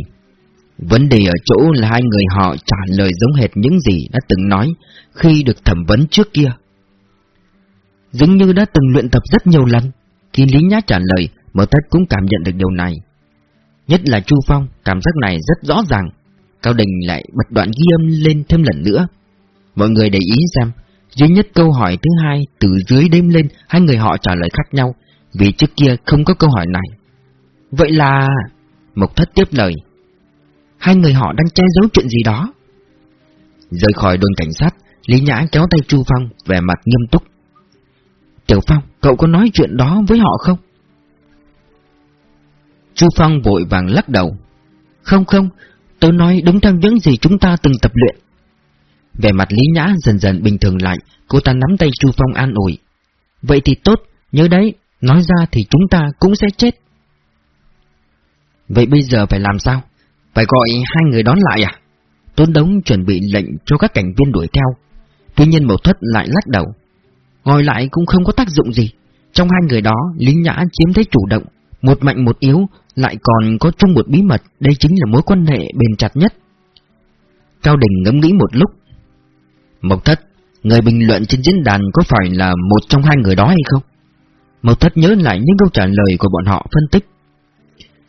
Vấn đề ở chỗ là hai người họ trả lời giống hệt những gì đã từng nói khi được thẩm vấn trước kia. Dường như đã từng luyện tập rất nhiều lần. Khi Lý Nhã trả lời, Mở Tất cũng cảm nhận được điều này. Nhất là Chu Phong, cảm giác này rất rõ ràng. Cao Đình lại bật đoạn ghi âm lên thêm lần nữa. Mọi người để ý xem, duy nhất câu hỏi thứ hai từ dưới đêm lên hai người họ trả lời khác nhau, vì trước kia không có câu hỏi này. Vậy là... Mộc Thất tiếp lời. Hai người họ đang che giấu chuyện gì đó. Rời khỏi đồn cảnh sát, Lý Nhã kéo tay Chu Phong, vẻ mặt nghiêm túc. Tiểu Phong, cậu có nói chuyện đó với họ không? Chu Phong vội vàng lắc đầu. Không không, tôi nói đúng theo những gì chúng ta từng tập luyện. Về mặt Lý Nhã dần dần bình thường lại, cô ta nắm tay Chu Phong an ủi. Vậy thì tốt, nhớ đấy, nói ra thì chúng ta cũng sẽ chết. Vậy bây giờ phải làm sao? Phải gọi hai người đón lại à? Tôn Đống chuẩn bị lệnh cho các cảnh viên đuổi theo. Tuy nhiên Mậu Thất lại lắc đầu ngồi lại cũng không có tác dụng gì. Trong hai người đó, Lý Nhã chiếm thế chủ động, một mạnh một yếu, lại còn có chung một bí mật, đây chính là mối quan hệ bền chặt nhất. Cao Đình ngẫm nghĩ một lúc. Mộc Thất, người bình luận trên diễn đàn có phải là một trong hai người đó hay không? Mộc Thất nhớ lại những câu trả lời của bọn họ phân tích.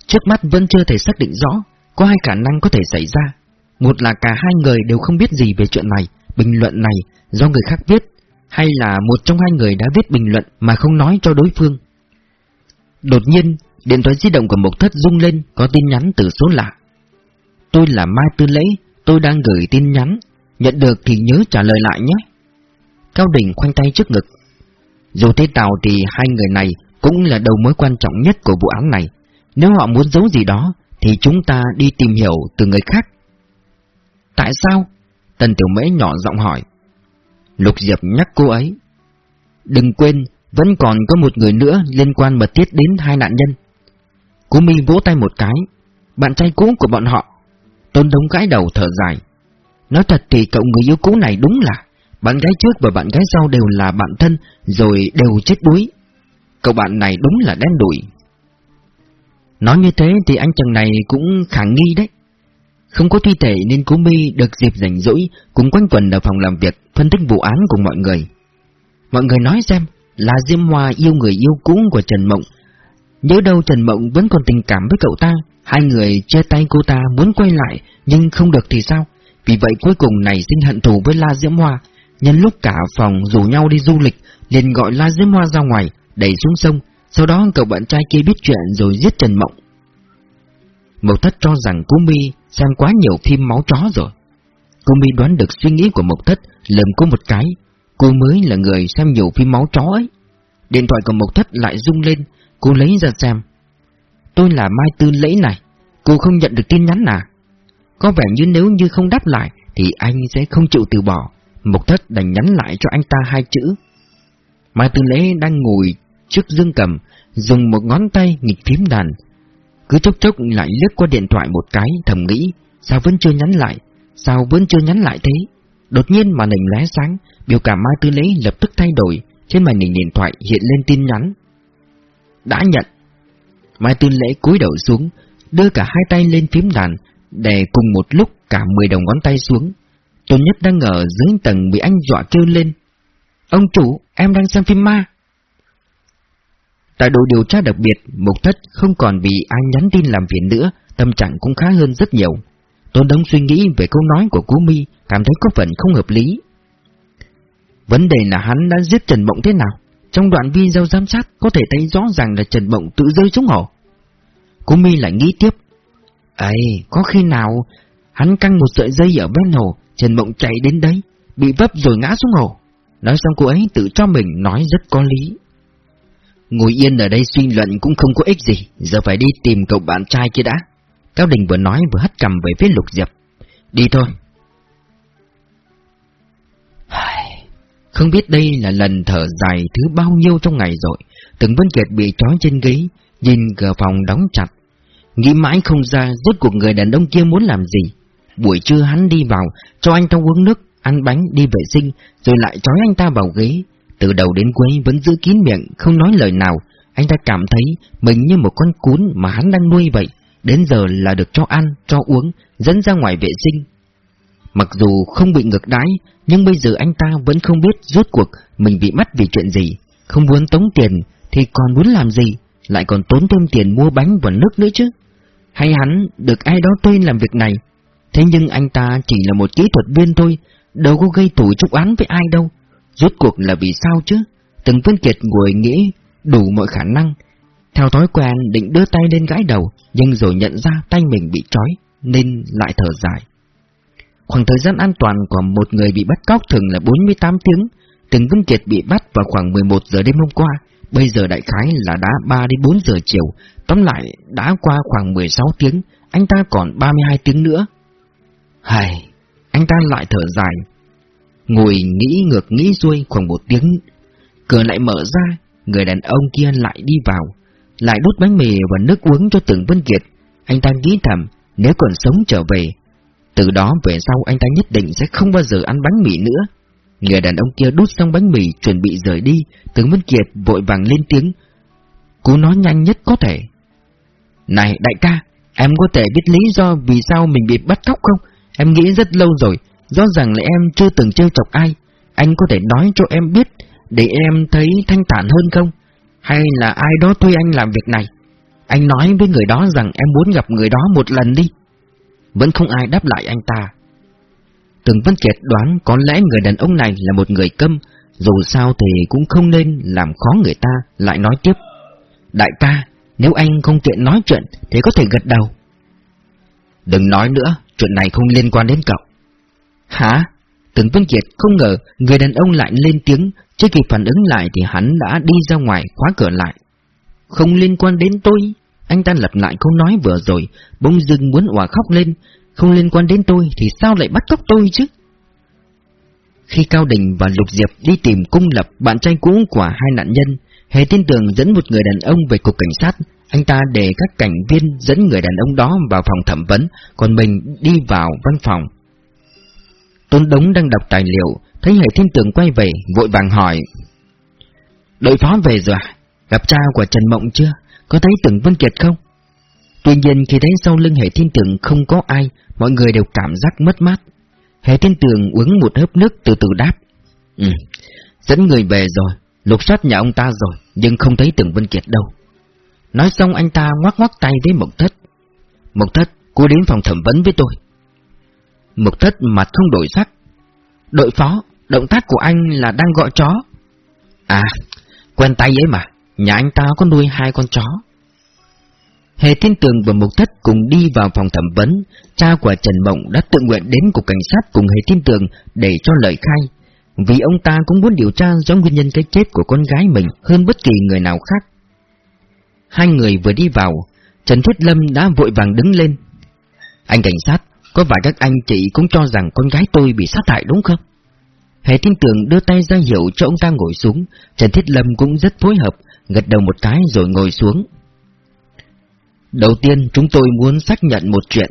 Trước mắt vẫn chưa thể xác định rõ, có hai khả năng có thể xảy ra. Một là cả hai người đều không biết gì về chuyện này, bình luận này do người khác viết, hay là một trong hai người đã viết bình luận mà không nói cho đối phương. Đột nhiên, điện thoại di động của Mộc Thất rung lên có tin nhắn từ số lạ. Tôi là Mai Tư Lễ, tôi đang gửi tin nhắn, nhận được thì nhớ trả lời lại nhé. Cao Đình khoanh tay trước ngực. Dù thế nào thì hai người này cũng là đầu mối quan trọng nhất của vụ án này. Nếu họ muốn giấu gì đó, thì chúng ta đi tìm hiểu từ người khác. Tại sao? Tần Tiểu Mễ nhỏ giọng hỏi. Lục Diệp nhắc cô ấy. Đừng quên, vẫn còn có một người nữa liên quan mật thiết đến hai nạn nhân. Cô Mi vỗ tay một cái. Bạn trai cũ của bọn họ. Tôn Đông gãi đầu thở dài. Nói thật thì cậu người yêu cũ này đúng là Bạn gái trước và bạn gái sau đều là bạn thân Rồi đều chết đuối Cậu bạn này đúng là đen đủi Nói như thế thì anh chàng này cũng khả nghi đấy không có thi thể nên cố mi được dịp rảnh rỗi cùng quanh quần ở phòng làm việc, Phân tích vụ án cùng mọi người. Mọi người nói xem, Là Diêm Hoa yêu người yêu cũ của Trần Mộng. Nhớ đâu Trần Mộng vẫn còn tình cảm với cậu ta, Hai người chia tay cô ta muốn quay lại, Nhưng không được thì sao? Vì vậy cuối cùng này sinh hận thù với La Diễm Hoa. Nhân lúc cả phòng rủ nhau đi du lịch, liền gọi La Diễm Hoa ra ngoài, Đẩy xuống sông. Sau đó cậu bạn trai kia biết chuyện rồi giết Trần Mộng. Mộc Thất cho rằng Cú Mi xem quá nhiều phim máu chó rồi. Cô mi đoán được suy nghĩ của Mộc Thất, lườm cô một cái. Cô mới là người xem nhiều phim máu chó ấy. Điện thoại của Mộc Thất lại rung lên, cô lấy ra xem. Tôi là Mai Tư Lễ này, cô không nhận được tin nhắn à? Có vẻ như nếu như không đáp lại thì anh sẽ không chịu từ bỏ. Mộc Thất đành nhắn lại cho anh ta hai chữ. Mai Tư Lễ đang ngồi trước dương cầm, dùng một ngón tay nghịch phím đàn. Cứ chốc chốc lại lướt qua điện thoại một cái, thầm nghĩ, sao vẫn chưa nhắn lại, sao vẫn chưa nhắn lại thế? Đột nhiên màn hình lóe sáng, biểu cảm Mai Tư Lễ lập tức thay đổi, trên màn hình điện thoại hiện lên tin nhắn. Đã nhận. Mai Tư Lễ cúi đầu xuống, đưa cả hai tay lên phím đàn, đè cùng một lúc cả mười đầu ngón tay xuống. Tôn Nhất đang ở dưới tầng bị anh dọa kêu lên. Ông chủ, em đang xem phim ma. Tại đội điều tra đặc biệt, Mục Thất không còn bị ai nhắn tin làm phiền nữa, tâm trạng cũng khá hơn rất nhiều. Tôn Đông suy nghĩ về câu nói của Cú Mi, cảm thấy có phần không hợp lý. Vấn đề là hắn đã giết Trần Mộng thế nào? Trong đoạn video giám sát có thể thấy rõ ràng là Trần Mộng tự rơi xuống hồ. Cú Mi lại nghĩ tiếp. Ấy, có khi nào hắn căng một sợi dây ở bên hồ, Trần Mộng chạy đến đấy, bị vấp rồi ngã xuống hồ. Nói xong cô ấy tự cho mình nói rất có lý. Ngồi yên ở đây suy luận cũng không có ích gì, giờ phải đi tìm cậu bạn trai kia đã. Cao Đình vừa nói vừa hất cầm về phía Lục Diệp. Đi thôi. Không biết đây là lần thở dài thứ bao nhiêu trong ngày rồi, từng Vân Kiệt bị trói trên ghế, nhìn cửa phòng đóng chặt. Nghĩ mãi không ra rốt cuộc người đàn ông kia muốn làm gì. Buổi trưa hắn đi vào, cho anh ta uống nước, ăn bánh, đi vệ sinh, rồi lại trói anh ta vào ghế. Từ đầu đến cuối vẫn giữ kín miệng, không nói lời nào. Anh ta cảm thấy mình như một con cún mà hắn đang nuôi vậy. Đến giờ là được cho ăn, cho uống, dẫn ra ngoài vệ sinh. Mặc dù không bị ngược đái, nhưng bây giờ anh ta vẫn không biết rốt cuộc mình bị bắt vì chuyện gì. Không muốn tống tiền thì còn muốn làm gì, lại còn tốn thêm tiền mua bánh và nước nữa chứ. Hay hắn được ai đó tên làm việc này. Thế nhưng anh ta chỉ là một kỹ thuật viên thôi, đâu có gây tủi trục án với ai đâu. Rốt cuộc là vì sao chứ? Từng Vân Kiệt ngồi nghĩ đủ mọi khả năng. Theo thói quen định đưa tay lên gãi đầu, nhưng rồi nhận ra tay mình bị trói, nên lại thở dài. Khoảng thời gian an toàn của một người bị bắt cóc thường là 48 tiếng. Từng Vân Kiệt bị bắt vào khoảng 11 giờ đêm hôm qua, bây giờ đại khái là đã 3 đến 4 giờ chiều, tóm lại đã qua khoảng 16 tiếng, anh ta còn 32 tiếng nữa. Hài, anh ta lại thở dài, ngồi nghĩ ngược nghĩ xuôi khoảng một tiếng, cửa lại mở ra, người đàn ông kia lại đi vào, lại đút bánh mì và nước uống cho Tưởng Vân Kiệt. Anh ta nghĩ thầm, nếu còn sống trở về, từ đó về sau anh ta nhất định sẽ không bao giờ ăn bánh mì nữa. Người đàn ông kia đút xong bánh mì chuẩn bị rời đi, Tưởng Vân Kiệt vội vàng lên tiếng. Cố nói nhanh nhất có thể. Này đại ca, em có thể biết lý do vì sao mình bị bắt cóc không? Em nghĩ rất lâu rồi, do rằng là em chưa từng trêu chọc ai. Anh có thể nói cho em biết để em thấy thanh thản hơn không? Hay là ai đó thuê anh làm việc này? Anh nói với người đó rằng em muốn gặp người đó một lần đi. Vẫn không ai đáp lại anh ta. Từng Vân Kiệt đoán có lẽ người đàn ông này là một người câm, dù sao thì cũng không nên làm khó người ta, lại nói tiếp. Đại ca, nếu anh không tiện nói chuyện thì có thể gật đầu. Đừng nói nữa, chuyện này không liên quan đến cậu. Hả? Tưởng Vân Kiệt không ngờ người đàn ông lại lên tiếng, chưa kịp phản ứng lại thì hắn đã đi ra ngoài khóa cửa lại. Không liên quan đến tôi. Anh ta lặp lại câu nói vừa rồi, bỗng dưng muốn òa khóc lên. Không liên quan đến tôi thì sao lại bắt cóc tôi chứ? Khi Cao Đình và Lục Diệp đi tìm cung lập bạn trai cũ của hai nạn nhân, Hề tin tưởng dẫn một người đàn ông về cục cảnh sát, anh ta để các cảnh viên dẫn người đàn ông đó vào phòng thẩm vấn, còn mình đi vào văn phòng. Tôn Đống đang đọc tài liệu, thấy hệ Thiên Tường quay về, vội vàng hỏi. Đội phó về rồi à? Gặp cha của Trần Mộng chưa? Có thấy Tưởng Vân Kiệt không? Tuy nhiên khi thấy sau lưng Hệ Thiên Tường không có ai, mọi người đều cảm giác mất mát. Hệ Thiên Tường uống một hớp nước từ từ đáp. Ừ, dẫn người về rồi, lục soát nhà ông ta rồi, nhưng không thấy Tưởng Vân Kiệt đâu. Nói xong anh ta ngoắc ngoắc tay với Mộng Thất. Mộng Thất, cô đến phòng thẩm vấn với tôi. Mục Thất mặt không đổi sắc. Đội phó, động tác của anh là đang gọi chó. À, quen tay ấy mà, nhà anh ta có nuôi hai con chó. Hề Thiên Tường và Mục Thất cùng đi vào phòng thẩm vấn, cha của Trần Mộng đã tự nguyện đến cục cảnh sát cùng Hề Thiên Tường để cho lời khai, vì ông ta cũng muốn điều tra rõ nguyên nhân cái chết của con gái mình hơn bất kỳ người nào khác. Hai người vừa đi vào, Trần Thiết Lâm đã vội vàng đứng lên. Anh cảnh sát, có phải các anh chị cũng cho rằng con gái tôi bị sát hại đúng không? Hệ tin tưởng đưa tay ra hiệu cho ông ta ngồi xuống, Trần Thiết Lâm cũng rất phối hợp, gật đầu một cái rồi ngồi xuống. Đầu tiên chúng tôi muốn xác nhận một chuyện.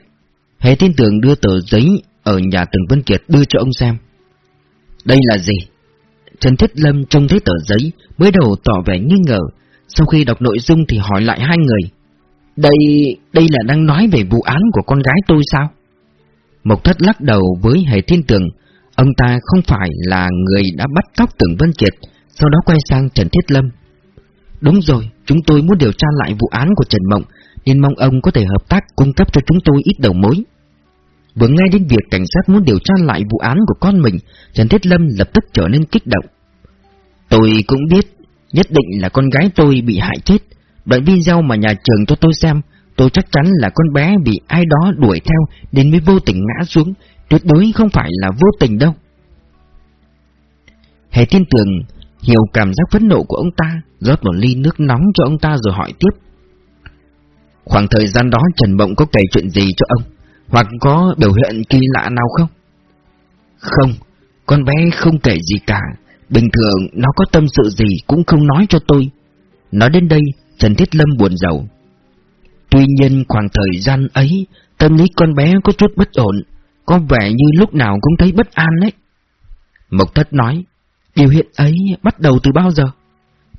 Hệ tin tưởng đưa tờ giấy ở nhà Tường Vân Kiệt đưa cho ông xem. Đây là gì? Trần Thiết Lâm trông thấy tờ giấy, mới đầu tỏ vẻ nghi ngờ, sau khi đọc nội dung thì hỏi lại hai người. Đây, đây là đang nói về vụ án của con gái tôi sao? Mộc Thất lắc đầu với hệ Thiên Tường, ông ta không phải là người đã bắt cóc Tưởng Vân Kiệt, sau đó quay sang Trần Thiết Lâm. Đúng rồi, chúng tôi muốn điều tra lại vụ án của Trần Mộng, nên mong ông có thể hợp tác cung cấp cho chúng tôi ít đầu mối. Vừa nghe đến việc cảnh sát muốn điều tra lại vụ án của con mình, Trần Thiết Lâm lập tức trở nên kích động. Tôi cũng biết, nhất định là con gái tôi bị hại chết. Đoạn video mà nhà trường cho tôi xem, tôi chắc chắn là con bé bị ai đó đuổi theo đến mới vô tình ngã xuống, tuyệt đối không phải là vô tình đâu. Hề tin tưởng, hiểu cảm giác phẫn nộ của ông ta, rót một ly nước nóng cho ông ta rồi hỏi tiếp. Khoảng thời gian đó Trần Bộng có kể chuyện gì cho ông? Hoặc có biểu hiện kỳ lạ nào không? Không, con bé không kể gì cả. Bình thường nó có tâm sự gì cũng không nói cho tôi. Nói đến đây, Trần Thiết Lâm buồn rầu. Tuy nhiên khoảng thời gian ấy, tâm lý con bé có chút bất ổn, có vẻ như lúc nào cũng thấy bất an đấy. Mộc Thất nói, điều hiện ấy bắt đầu từ bao giờ?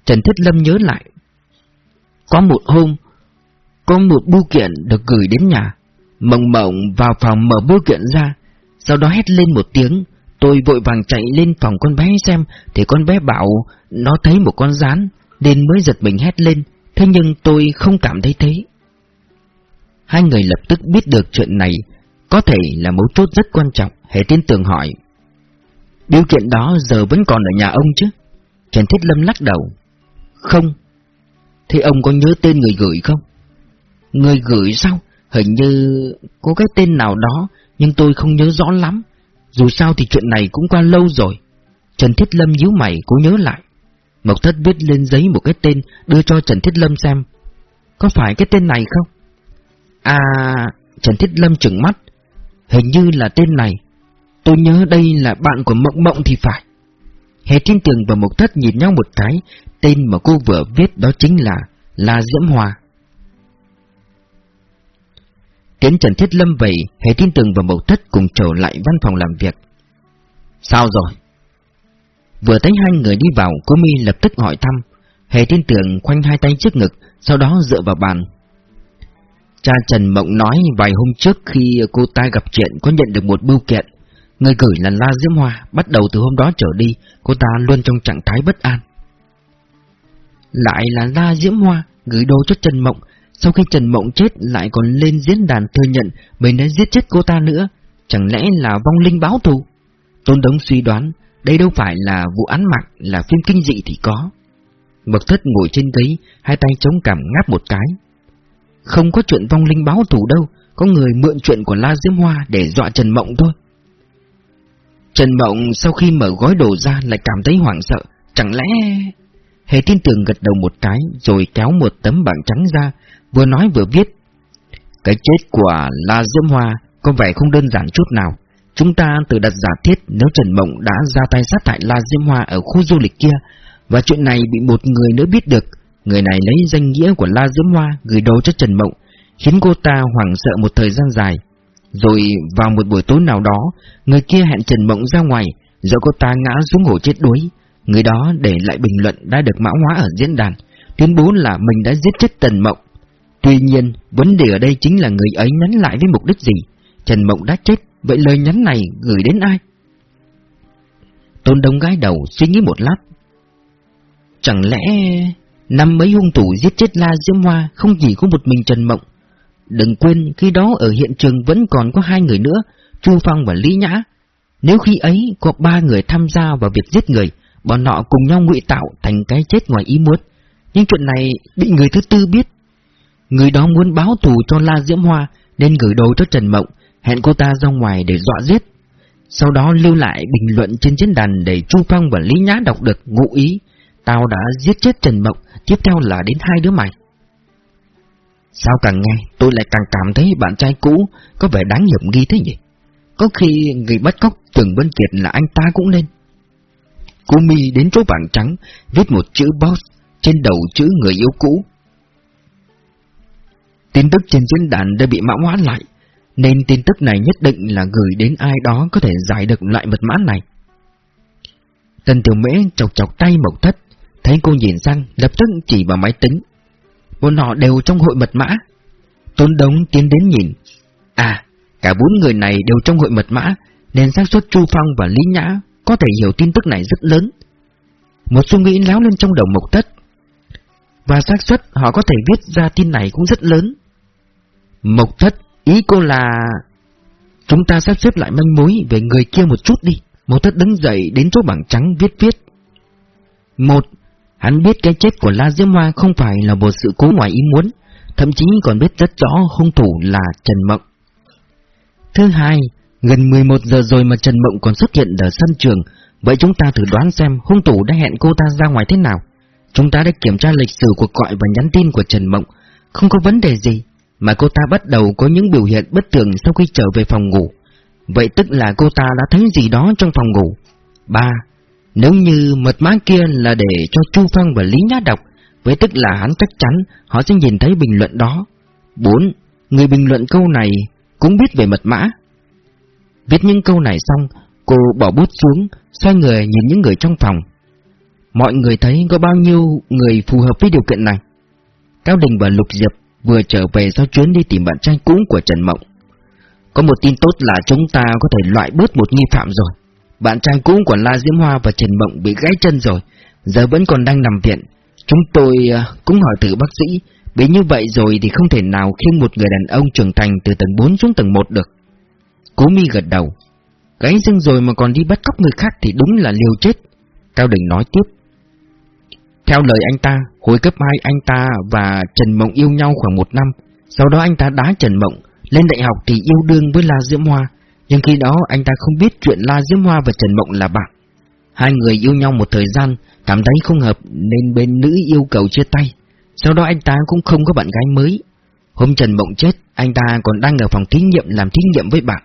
Trần Thiết Lâm nhớ lại. Có một hôm, có một bưu kiện được gửi đến nhà. Mộng mộng vào phòng mở bưu kiện ra, sau đó hét lên một tiếng, tôi vội vàng chạy lên phòng con bé xem, thì con bé bảo nó thấy một con rán, nên mới giật mình hét lên, thế nhưng tôi không cảm thấy thế. Hai người lập tức biết được chuyện này, có thể là mấu chốt rất quan trọng, hệ tin tưởng hỏi. Điều kiện đó giờ vẫn còn ở nhà ông chứ? Trần Thiết Lâm lắc đầu. Không. Thế ông có nhớ tên người gửi không? Người gửi sao? Hình như có cái tên nào đó, nhưng tôi không nhớ rõ lắm. Dù sao thì chuyện này cũng qua lâu rồi. Trần Thiết Lâm nhíu mày cố nhớ lại. Mộc Thất viết lên giấy một cái tên đưa cho Trần Thiết Lâm xem. Có phải cái tên này không? À, Trần Thiết Lâm trừng mắt. Hình như là tên này. Tôi nhớ đây là bạn của Mộng Mộng thì phải. Hề Thiên Tường và Mộc Thất nhìn nhau một cái, tên mà cô vừa viết đó chính là La Diễm Hòa. Tiến Trần Thiết Lâm vậy, Hề Thiên Tường và Mộc Thất cùng trở lại văn phòng làm việc. Sao rồi? Vừa thấy hai người đi vào, cô Mi lập tức hỏi thăm. Hề Thiên Tường khoanh hai tay trước ngực, sau đó dựa vào bàn. Cha Trần Mộng nói vài hôm trước khi cô ta gặp chuyện có nhận được một bưu kiện. Người gửi là La Diễm Hoa, bắt đầu từ hôm đó trở đi, cô ta luôn trong trạng thái bất an. Lại là La Diễm Hoa, gửi đồ cho Trần Mộng, sau khi Trần Mộng chết lại còn lên diễn đàn thừa nhận mình đã giết chết cô ta nữa, chẳng lẽ là vong linh báo thù? Tôn Đống suy đoán, đây đâu phải là vụ án mạng, là phim kinh dị thì có. Bậc thất ngồi trên ghế, hai tay chống cằm ngáp một cái. Không có chuyện vong linh báo thủ đâu, có người mượn chuyện của La Diễm Hoa để dọa Trần Mộng thôi. Trần Mộng sau khi mở gói đồ ra lại cảm thấy hoảng sợ, chẳng lẽ... Hề tin tưởng gật đầu một cái rồi kéo một tấm bảng trắng ra, vừa nói vừa viết. Cái chết của La Diễm Hoa có vẻ không đơn giản chút nào. Chúng ta tự đặt giả thiết nếu Trần Mộng đã ra tay sát hại La Diễm Hoa ở khu du lịch kia, và chuyện này bị một người nữa biết được, người này lấy danh nghĩa của La Diễm Hoa gửi đồ cho Trần Mộng, khiến cô ta hoảng sợ một thời gian dài. Rồi vào một buổi tối nào đó, người kia hẹn Trần Mộng ra ngoài, rồi cô ta ngã xuống hồ chết đuối. Người đó để lại bình luận đã được mã hóa ở diễn đàn, tuyên bố là mình đã giết chết Trần Mộng. Tuy nhiên, vấn đề ở đây chính là người ấy nhắn lại với mục đích gì? Trần Mộng đã chết, vậy lời nhắn này gửi đến ai? Tôn Đông gái đầu suy nghĩ một lát. Chẳng lẽ năm mấy hung thủ giết chết La Diễm Hoa không chỉ có một mình Trần Mộng? Đừng quên khi đó ở hiện trường vẫn còn có hai người nữa, Chu Phong và Lý Nhã. Nếu khi ấy có ba người tham gia vào việc giết người, bọn họ cùng nhau ngụy tạo thành cái chết ngoài ý muốn. Nhưng chuyện này bị người thứ tư biết. Người đó muốn báo thù cho La Diễm Hoa nên gửi đồ cho Trần Mộng, hẹn cô ta ra ngoài để dọa giết. Sau đó lưu lại bình luận trên diễn đàn để Chu Phong và Lý Nhã đọc được ngụ ý. Tao đã giết chết Trần Mộng, tiếp theo là đến hai đứa mày. Sao càng nghe, tôi lại càng cảm thấy bạn trai cũ có vẻ đáng hiểm nghi thế nhỉ? Có khi người bắt cóc Tưởng Vân Kiệt là anh ta cũng nên. Cô Mi đến chỗ bảng trắng, viết một chữ boss, trên đầu chữ người yêu cũ. Tin tức trên diễn đàn đã bị mã hóa lại, nên tin tức này nhất định là gửi đến ai đó có thể giải được loại mật mã này. Tần Tiểu Mễ chọc chọc tay Mộc Thất, thấy cô nhìn sang, lập tức chỉ vào máy tính. Bọn họ đều trong hội mật mã. Tôn Đống tiến đến nhìn. À, cả bốn người này đều trong hội mật mã, nên xác suất Chu Phong và Lý Nhã có thể hiểu tin tức này rất lớn. Một suy nghĩ láo lên trong đầu Mộc Thất. Và xác suất họ có thể viết ra tin này cũng rất lớn. Mộc Thất, ý cô là... Chúng ta sắp xếp lại manh mối về người kia một chút đi. Mộc Thất đứng dậy đến chỗ bảng trắng viết viết. Một, hắn biết cái chết của La Diễm Hoa không phải là một sự cố ngoài ý muốn, thậm chí còn biết rất rõ hung thủ là Trần Mộng. Thứ hai, gần 11 giờ rồi mà Trần Mộng còn xuất hiện ở sân trường, vậy chúng ta thử đoán xem hung thủ đã hẹn cô ta ra ngoài thế nào. Chúng ta đã kiểm tra lịch sử cuộc gọi và nhắn tin của Trần Mộng, không có vấn đề gì, mà cô ta bắt đầu có những biểu hiện bất thường sau khi trở về phòng ngủ. Vậy tức là cô ta đã thấy gì đó trong phòng ngủ. 3. Nếu như mật mã kia là để cho Chu Phong và Lý Nhã đọc, với tức là hắn chắc chắn họ sẽ nhìn thấy bình luận đó. 4. Người bình luận câu này cũng biết về mật mã. Viết những câu này xong, cô bỏ bút xuống, xoay người nhìn những người trong phòng. Mọi người thấy có bao nhiêu người phù hợp với điều kiện này? Cao Đình và Lục Diệp vừa trở về sau chuyến đi tìm bạn trai cũ của Trần Mộng. Có một tin tốt là chúng ta có thể loại bớt một nghi phạm rồi. Bạn trai cũ của La Diễm Hoa và Trần Mộng bị gãy chân rồi, giờ vẫn còn đang nằm viện. Chúng tôi à, cũng hỏi thử bác sĩ, bị như vậy rồi thì không thể nào khiến một người đàn ông trưởng thành từ tầng 4 xuống tầng 1 được. Cố mi gật đầu. Gãy xương rồi mà còn đi bắt cóc người khác thì đúng là liều chết. Cao Đình nói tiếp. Theo lời anh ta, hồi cấp 2 anh ta và Trần Mộng yêu nhau khoảng một năm, sau đó anh ta đá Trần Mộng, lên đại học thì yêu đương với La Diễm Hoa, nhưng khi đó anh ta không biết chuyện La Diễm Hoa và Trần Mộng là bạn. Hai người yêu nhau một thời gian, cảm thấy không hợp nên bên nữ yêu cầu chia tay. Sau đó anh ta cũng không có bạn gái mới. Hôm Trần Mộng chết, anh ta còn đang ở phòng thí nghiệm làm thí nghiệm với bạn.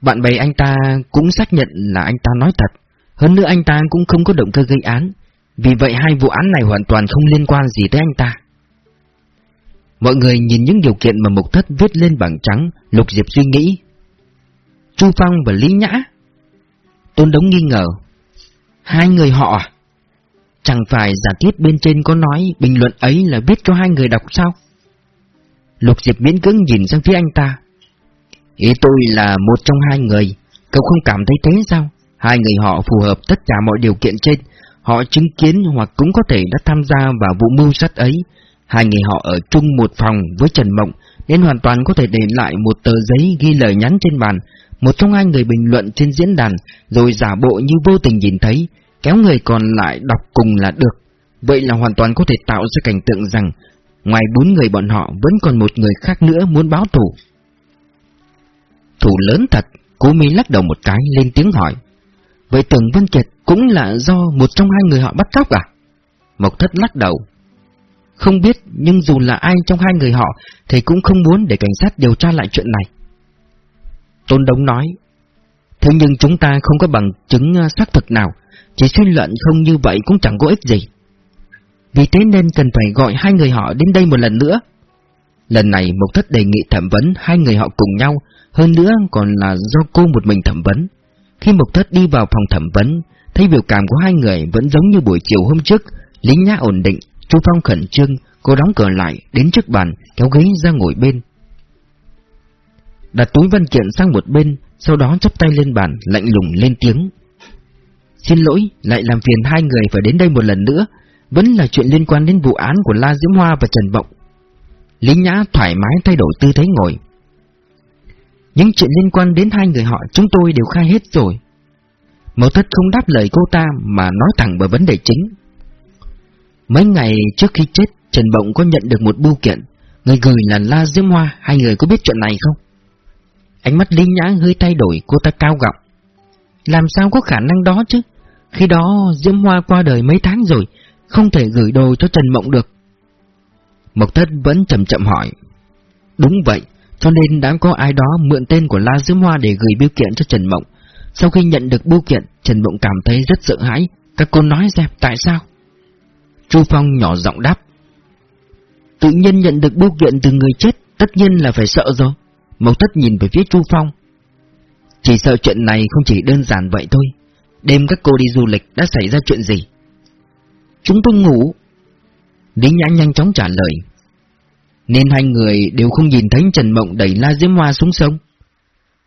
Bạn bè anh ta cũng xác nhận là anh ta nói thật. Hơn nữa anh ta cũng không có động cơ gây án, vì vậy hai vụ án này hoàn toàn không liên quan gì tới anh ta. Mọi người nhìn những điều kiện mà Mục Thất viết lên bảng trắng, Lục Diệp suy nghĩ. Chu Phong và Lý Nhã. Tôn Đống nghi ngờ. Hai người họ à? Chẳng phải giả thiết bên trên có nói bình luận ấy là viết cho hai người đọc sao? Lục Diệp miễn cưỡng nhìn sang phía anh ta. Ý tôi là một trong hai người, cậu không cảm thấy thế sao? Hai người họ phù hợp tất cả mọi điều kiện trên, Họ chứng kiến hoặc cũng có thể đã tham gia vào vụ mưu sát ấy. Hai người họ ở chung một phòng với Trần Mộng nên hoàn toàn có thể để lại một tờ giấy ghi lời nhắn trên bàn. Một trong hai người bình luận trên diễn đàn rồi giả bộ như vô tình nhìn thấy, kéo người còn lại đọc cùng là được. Vậy là hoàn toàn có thể tạo ra cảnh tượng rằng ngoài bốn người bọn họ vẫn còn một người khác nữa muốn báo thù. Thủ lớn thật, cố mi lắc đầu một cái lên tiếng hỏi. Vậy tưởng Vân Kiệt cũng là do một trong hai người họ bắt cóc à? Mộc thất lắc đầu. Không biết, nhưng dù là ai trong hai người họ, thì cũng không muốn để cảnh sát điều tra lại chuyện này. Tôn Đống nói, Thế nhưng chúng ta không có bằng chứng à, xác thực nào, chỉ suy luận không như vậy cũng chẳng có ích gì. Vì thế nên cần phải gọi hai người họ đến đây một lần nữa. Lần này Mộc Thất đề nghị thẩm vấn hai người họ cùng nhau, hơn nữa còn là do cô một mình thẩm vấn. Khi Mộc Thất đi vào phòng thẩm vấn, thấy biểu cảm của hai người vẫn giống như buổi chiều hôm trước, Lý Nhã ổn định, Chu Phong khẩn trương, cô đóng cửa lại, đến trước bàn, kéo ghế ra ngồi bên. Đặt túi văn kiện sang một bên, sau đó chắp tay lên bàn, lạnh lùng lên tiếng. Xin lỗi, lại làm phiền hai người phải đến đây một lần nữa, vẫn là chuyện liên quan đến vụ án của La Diễm Hoa và Trần Vọng. Lý Nhã thoải mái thay đổi tư thế ngồi, những chuyện liên quan đến hai người họ chúng tôi đều khai hết rồi. Mẫu thất không đáp lời cô ta mà nói thẳng vào vấn đề chính. Mấy ngày trước khi chết, Trần Bộng có nhận được một bưu kiện. Người gửi là La Diễm Hoa, hai người có biết chuyện này không? Ánh mắt Lý Nhã hơi thay đổi, cô ta cao gọng. Làm sao có khả năng đó chứ? Khi đó Diễm Hoa qua đời mấy tháng rồi, không thể gửi đồ cho Trần Mộng được. Mộc Thất vẫn chậm chậm hỏi. Đúng vậy, cho nên đã có ai đó mượn tên của La Diễm Hoa để gửi biêu kiện cho Trần Mộng. Sau khi nhận được bưu kiện, Trần Mộng cảm thấy rất sợ hãi. Các cô nói xem tại sao? Chu Phong nhỏ giọng đáp. Tự nhiên nhận được bưu kiện từ người chết, tất nhiên là phải sợ rồi. Mộc Thất nhìn về phía Chu Phong. Chỉ sợ chuyện này không chỉ đơn giản vậy thôi. Đêm các cô đi du lịch đã xảy ra chuyện gì? Chúng tôi ngủ. Lý Nhã nhanh chóng trả lời. Nên hai người đều không nhìn thấy Trần Mộng đẩy La Diễm Hoa xuống sông.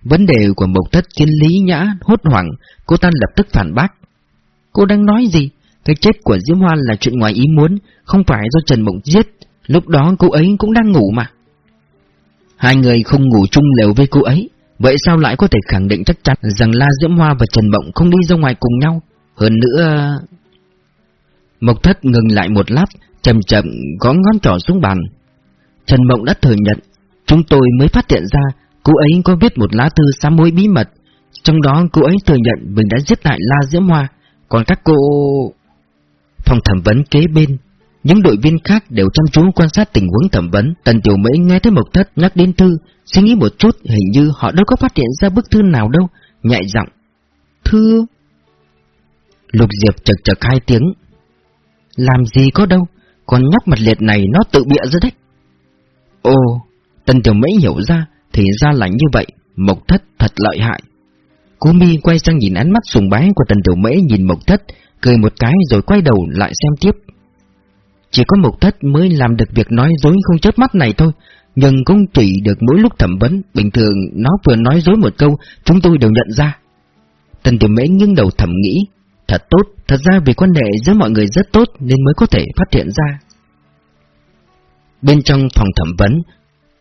Vấn đề của Mộc Thất khiến Lý Nhã hốt hoảng, cô ta lập tức phản bác. Cô đang nói gì? Cái chết của Diễm Hoa là chuyện ngoài ý muốn, không phải do Trần Mộng giết, lúc đó cô ấy cũng đang ngủ mà. Hai người không ngủ chung lều với cô ấy, vậy sao lại có thể khẳng định chắc chắn rằng La Diễm Hoa và Trần Bộng không đi ra ngoài cùng nhau? Hơn nữa... Mộc Thất ngừng lại một lát, chậm chậm gõ ngón trỏ xuống bàn. Trần Mộng đã thừa nhận, chúng tôi mới phát hiện ra cô ấy có viết một lá thư sám hối bí mật, trong đó cô ấy thừa nhận mình đã giết hại La Diễm Hoa, còn các cô... Phòng thẩm vấn kế bên, những đội viên khác đều chăm chú quan sát tình huống thẩm vấn. Tần Tiểu Mễ nghe thấy Mộc Thất nhắc đến thư, suy nghĩ một chút, hình như họ đâu có phát hiện ra bức thư nào đâu, nhạy giọng. Thư... Lục Diệp chật chật hai tiếng. Làm gì có đâu, con nhóc mặt liệt này nó tự bịa ra đấy. Ồ, Tần Tiểu Mễ hiểu ra, thì ra là như vậy, Mộc Thất thật lợi hại. Cú Mi quay sang nhìn ánh mắt sùng bái của Tần Tiểu Mễ nhìn Mộc Thất, cười một cái rồi quay đầu lại xem tiếp. Chỉ có Mộc Thất mới làm được việc nói dối không chớp mắt này thôi, nhưng cũng chỉ được mỗi lúc thẩm vấn, bình thường nó vừa nói dối một câu, chúng tôi đều nhận ra. Tần Tiểu Mễ nghiêng đầu thẩm nghĩ, thật tốt, thật ra vì quan hệ giữa mọi người rất tốt nên mới có thể phát hiện ra. Bên trong phòng thẩm vấn,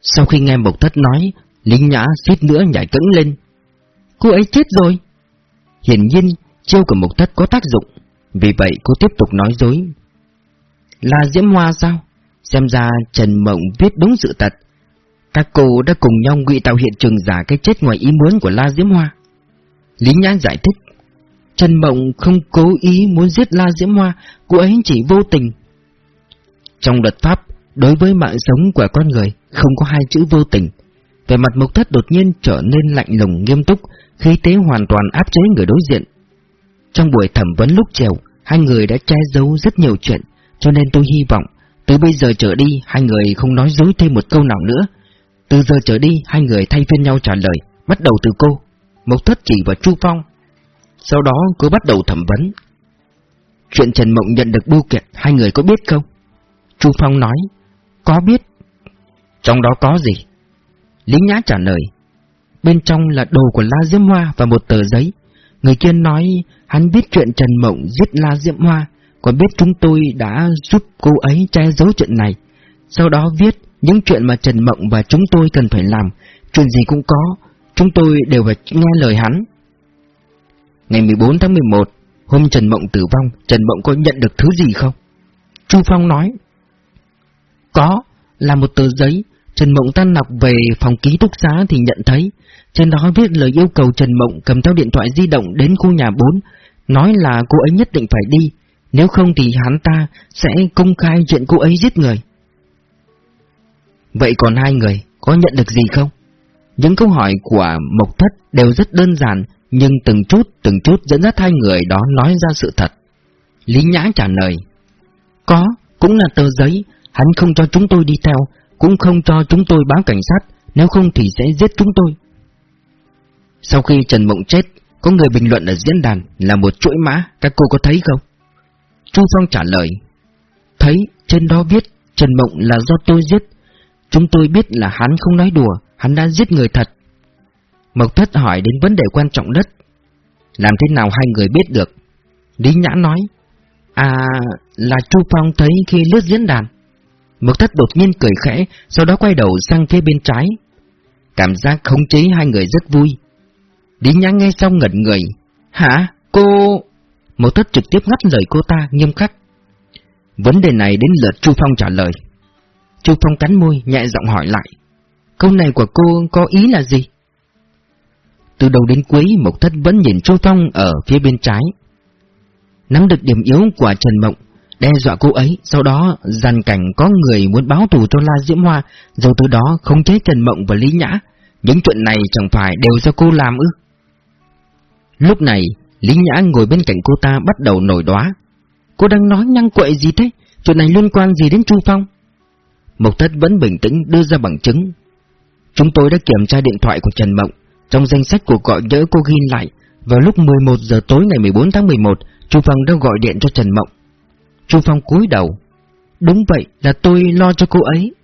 sau khi nghe Mộc Thất nói, Linh Nhã suýt nữa nhảy cẫng lên. Cô ấy chết rồi. Hiển nhiên, chiêu của Mộc Thất có tác dụng, vì vậy cô tiếp tục nói dối. Là Diễm Hoa sao? Xem ra Trần Mộng viết đúng sự thật. Các cô đã cùng nhau ngụy tạo hiện trường giả cái chết ngoài ý muốn của La Diễm Hoa. Lý Nhã giải thích. Trần Mộng không cố ý muốn giết La Diễm Hoa, cô ấy chỉ vô tình. Trong luật pháp, đối với mạng sống của con người, không có hai chữ vô tình. Về mặt mục thất đột nhiên trở nên lạnh lùng nghiêm túc, khí tế hoàn toàn áp chế người đối diện. Trong buổi thẩm vấn lúc chiều, hai người đã che giấu rất nhiều chuyện, cho nên tôi hy vọng, từ bây giờ trở đi, hai người không nói dối thêm một câu nào nữa. Từ giờ trở đi, hai người thay phiên nhau trả lời, bắt đầu từ cô. Mộc thất chỉ và Chu Phong. Sau đó cô bắt đầu thẩm vấn. Chuyện Trần Mộng nhận được bưu kiện, hai người có biết không? Chu Phong nói, có biết. Trong đó có gì? Lý Nhã trả lời, bên trong là đồ của La Diễm Hoa và một tờ giấy. Người kia nói hắn biết chuyện Trần Mộng giết La Diễm Hoa, còn biết chúng tôi đã giúp cô ấy che giấu chuyện này. Sau đó viết những chuyện mà Trần Mộng và chúng tôi cần phải làm, chuyện gì cũng có, chúng tôi đều phải nghe lời hắn. Ngày 14 tháng 11, hôm Trần Mộng tử vong, Trần Mộng có nhận được thứ gì không? Chu Phong nói. Có, là một tờ giấy, Trần Mộng tan nọc về phòng ký túc xá thì nhận thấy, trên đó viết lời yêu cầu Trần Mộng cầm theo điện thoại di động đến khu nhà 4, nói là cô ấy nhất định phải đi, nếu không thì hắn ta sẽ công khai chuyện cô ấy giết người. Vậy còn hai người, có nhận được gì không? Những câu hỏi của Mộc Thất đều rất đơn giản, nhưng từng chút từng chút dẫn dắt hai người đó nói ra sự thật. Lý Nhã trả lời, Có, cũng là tờ giấy, hắn không cho chúng tôi đi theo, cũng không cho chúng tôi báo cảnh sát, nếu không thì sẽ giết chúng tôi. Sau khi Trần Mộng chết, có người bình luận ở diễn đàn là một chuỗi mã, các cô có thấy không? Chu Phong trả lời, thấy trên đó viết Trần Mộng là do tôi giết, chúng tôi biết là hắn không nói đùa, hắn đã giết người thật. Mộc Thất hỏi đến vấn đề quan trọng nhất, làm thế nào hai người biết được? Lý Nhã nói, à, là Chu Phong thấy khi lướt diễn đàn. Mộc Thất đột nhiên cười khẽ, sau đó quay đầu sang phía bên trái. Cảm giác khống chế hai người rất vui. Lý Nhã nghe xong ngẩn người. Hả? Cô... Mộc Thất trực tiếp ngắt lời cô ta, nghiêm khắc. Vấn đề này đến lượt Chu Phong trả lời. Chu Phong cắn môi, nhẹ giọng hỏi lại. Câu này của cô có ý là gì? Từ đầu đến cuối, Mộc Thất vẫn nhìn Chu Phong ở phía bên trái. Nắm được điểm yếu của Trần Mộng, đe dọa cô ấy, sau đó dàn cảnh có người muốn báo thù cho La Diễm Hoa, rồi từ đó không chế Trần Mộng và Lý Nhã. Những chuyện này chẳng phải đều do cô làm ư? Lúc này, Lý Nhã ngồi bên cạnh cô ta bắt đầu nổi đóa. Cô đang nói nhăng quậy gì thế? Chuyện này liên quan gì đến Chu Phong? Mộc Thất vẫn bình tĩnh đưa ra bằng chứng. Chúng tôi đã kiểm tra điện thoại của Trần Mộng. Trong danh sách cuộc gọi nhớ cô ghi lại, vào lúc 11 giờ tối ngày 14 tháng 11, Chu Phong đã gọi điện cho Trần Mộng. Chu Phong cúi đầu. Đúng vậy, là tôi lo cho cô ấy.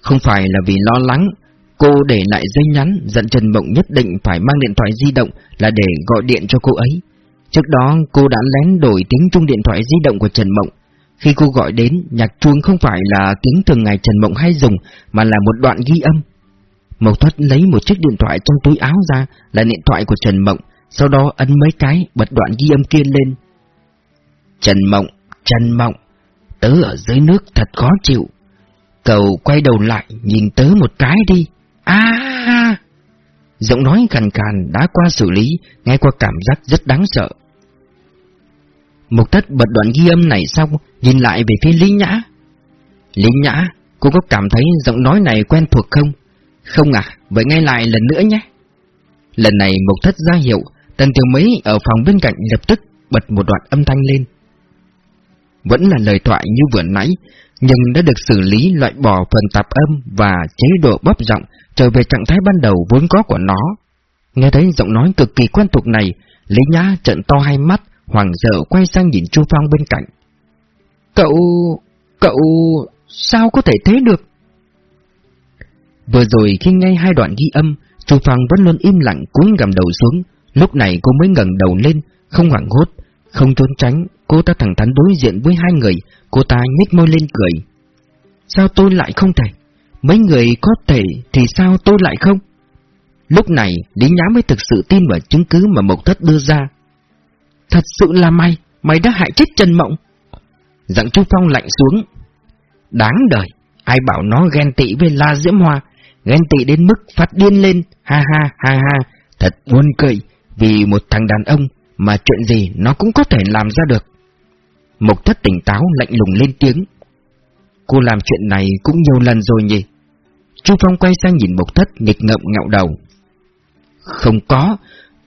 Không phải là vì lo lắng, cô để lại dây nhắn dặn Trần Mộng nhất định phải mang điện thoại di động là để gọi điện cho cô ấy. Trước đó cô đã lén đổi tiếng chuông điện thoại di động của Trần Mộng. Khi cô gọi đến, nhạc chuông không phải là tiếng thường ngày Trần Mộng hay dùng, mà là một đoạn ghi âm. Mộc Thất lấy một chiếc điện thoại trong túi áo ra, là điện thoại của Trần Mộng, sau đó ấn mấy cái, bật đoạn ghi âm kia lên. Trần Mộng, Trần Mộng, tớ ở dưới nước thật khó chịu. Cậu quay đầu lại, nhìn tớ một cái đi. À! Giọng nói khàn khàn đã qua xử lý, nghe qua cảm giác rất đáng sợ. Mục thất bật đoạn ghi âm này xong, nhìn lại về phía Lý Nhã. Lý Nhã, cô có cảm thấy giọng nói này quen thuộc không? Không à, vậy ngay lại lần nữa nhé. Lần này Mục thất ra hiệu, tần tiểu mấy ở phòng bên cạnh lập tức bật một đoạn âm thanh lên. Vẫn là lời thoại như vừa nãy, nhưng đã được xử lý loại bỏ phần tạp âm và chế độ bóp giọng trở về trạng thái ban đầu vốn có của nó. Nghe thấy giọng nói cực kỳ quen thuộc này, Lý Nhã trận to hai mắt, hoàng sợ quay sang nhìn Chu Phong bên cạnh. Cậu... cậu... sao có thể thế được? Vừa rồi khi nghe hai đoạn ghi âm, Chu Phong vẫn luôn im lặng cúi gầm đầu xuống, lúc này cô mới ngẩng đầu lên, không hoảng hốt, không trốn tránh, cô ta thẳng thắn đối diện với hai người, cô ta nhếch môi lên cười. Sao tôi lại không thể? Mấy người có thể thì sao tôi lại không? Lúc này, Lý Nhã mới thực sự tin vào chứng cứ mà Mộc Thất đưa ra. Thật sự là mày, mày đã hại chết Trần Mộng. Giọng Chu Phong lạnh xuống. Đáng đời, ai bảo nó ghen tị với La Diễm Hoa, ghen tị đến mức phát điên lên, ha ha ha ha, thật buồn cười, vì một thằng đàn ông mà chuyện gì nó cũng có thể làm ra được. Mộc Thất tỉnh táo lạnh lùng lên tiếng. Cô làm chuyện này cũng nhiều lần rồi nhỉ? Chu Phong quay sang nhìn Mộc Thất nghịch ngợm ngạo đầu. Không có,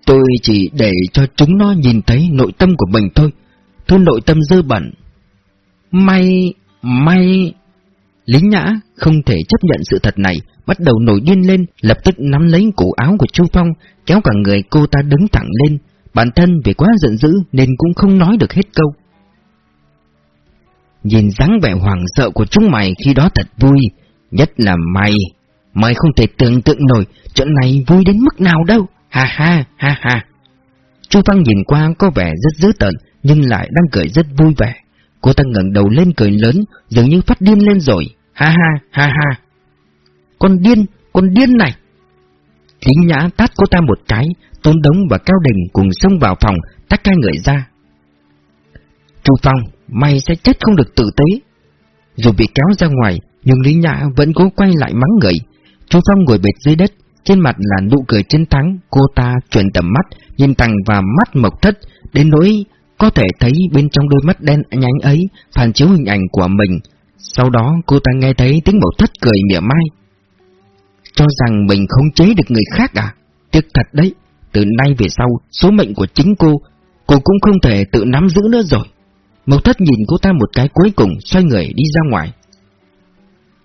tôi chỉ để cho chúng nó nhìn thấy nội tâm của mình thôi. Thứ nội tâm dơ bẩn. May, may... Lý Nhã không thể chấp nhận sự thật này, bắt đầu nổi điên lên, lập tức nắm lấy cổ áo của Chu Phong, kéo cả người cô ta đứng thẳng lên. Bản thân vì quá giận dữ nên cũng không nói được hết câu. Nhìn dáng vẻ hoàng sợ của chúng mày khi đó thật vui, nhất là mày. Mày không thể tưởng tượng nổi chỗ này vui đến mức nào đâu, ha ha, ha ha. Chu Văn nhìn qua có vẻ rất dữ tợn, nhưng lại đang cười rất vui vẻ. Cô ta ngẩng đầu lên cười lớn, dường như phát điên lên rồi, ha ha, ha ha. Con điên, con điên này. Lý Nhã tát cô ta một cái, Tôn Đống và Cao Đình cùng xông vào phòng, tách hai người ra. Chu Phong, mày sẽ chết không được tử tế. Dù bị kéo ra ngoài, nhưng Lý Nhã vẫn cố quay lại mắng người. Chu Phong ngồi bệt dưới đất, trên mặt là nụ cười chiến thắng, cô ta chuyển tầm mắt, nhìn thẳng vào mắt Mộc Thất, đến nỗi có thể thấy bên trong đôi mắt đen nhánh ấy phản chiếu hình ảnh của mình. Sau đó cô ta nghe thấy tiếng Mộc Thất cười mỉa mai. Cho rằng mình không chế được người khác à? Tiếc thật đấy, từ nay về sau, số mệnh của chính cô, cô cũng không thể tự nắm giữ nữa rồi. Mộc thất nhìn cô ta một cái cuối cùng xoay người đi ra ngoài.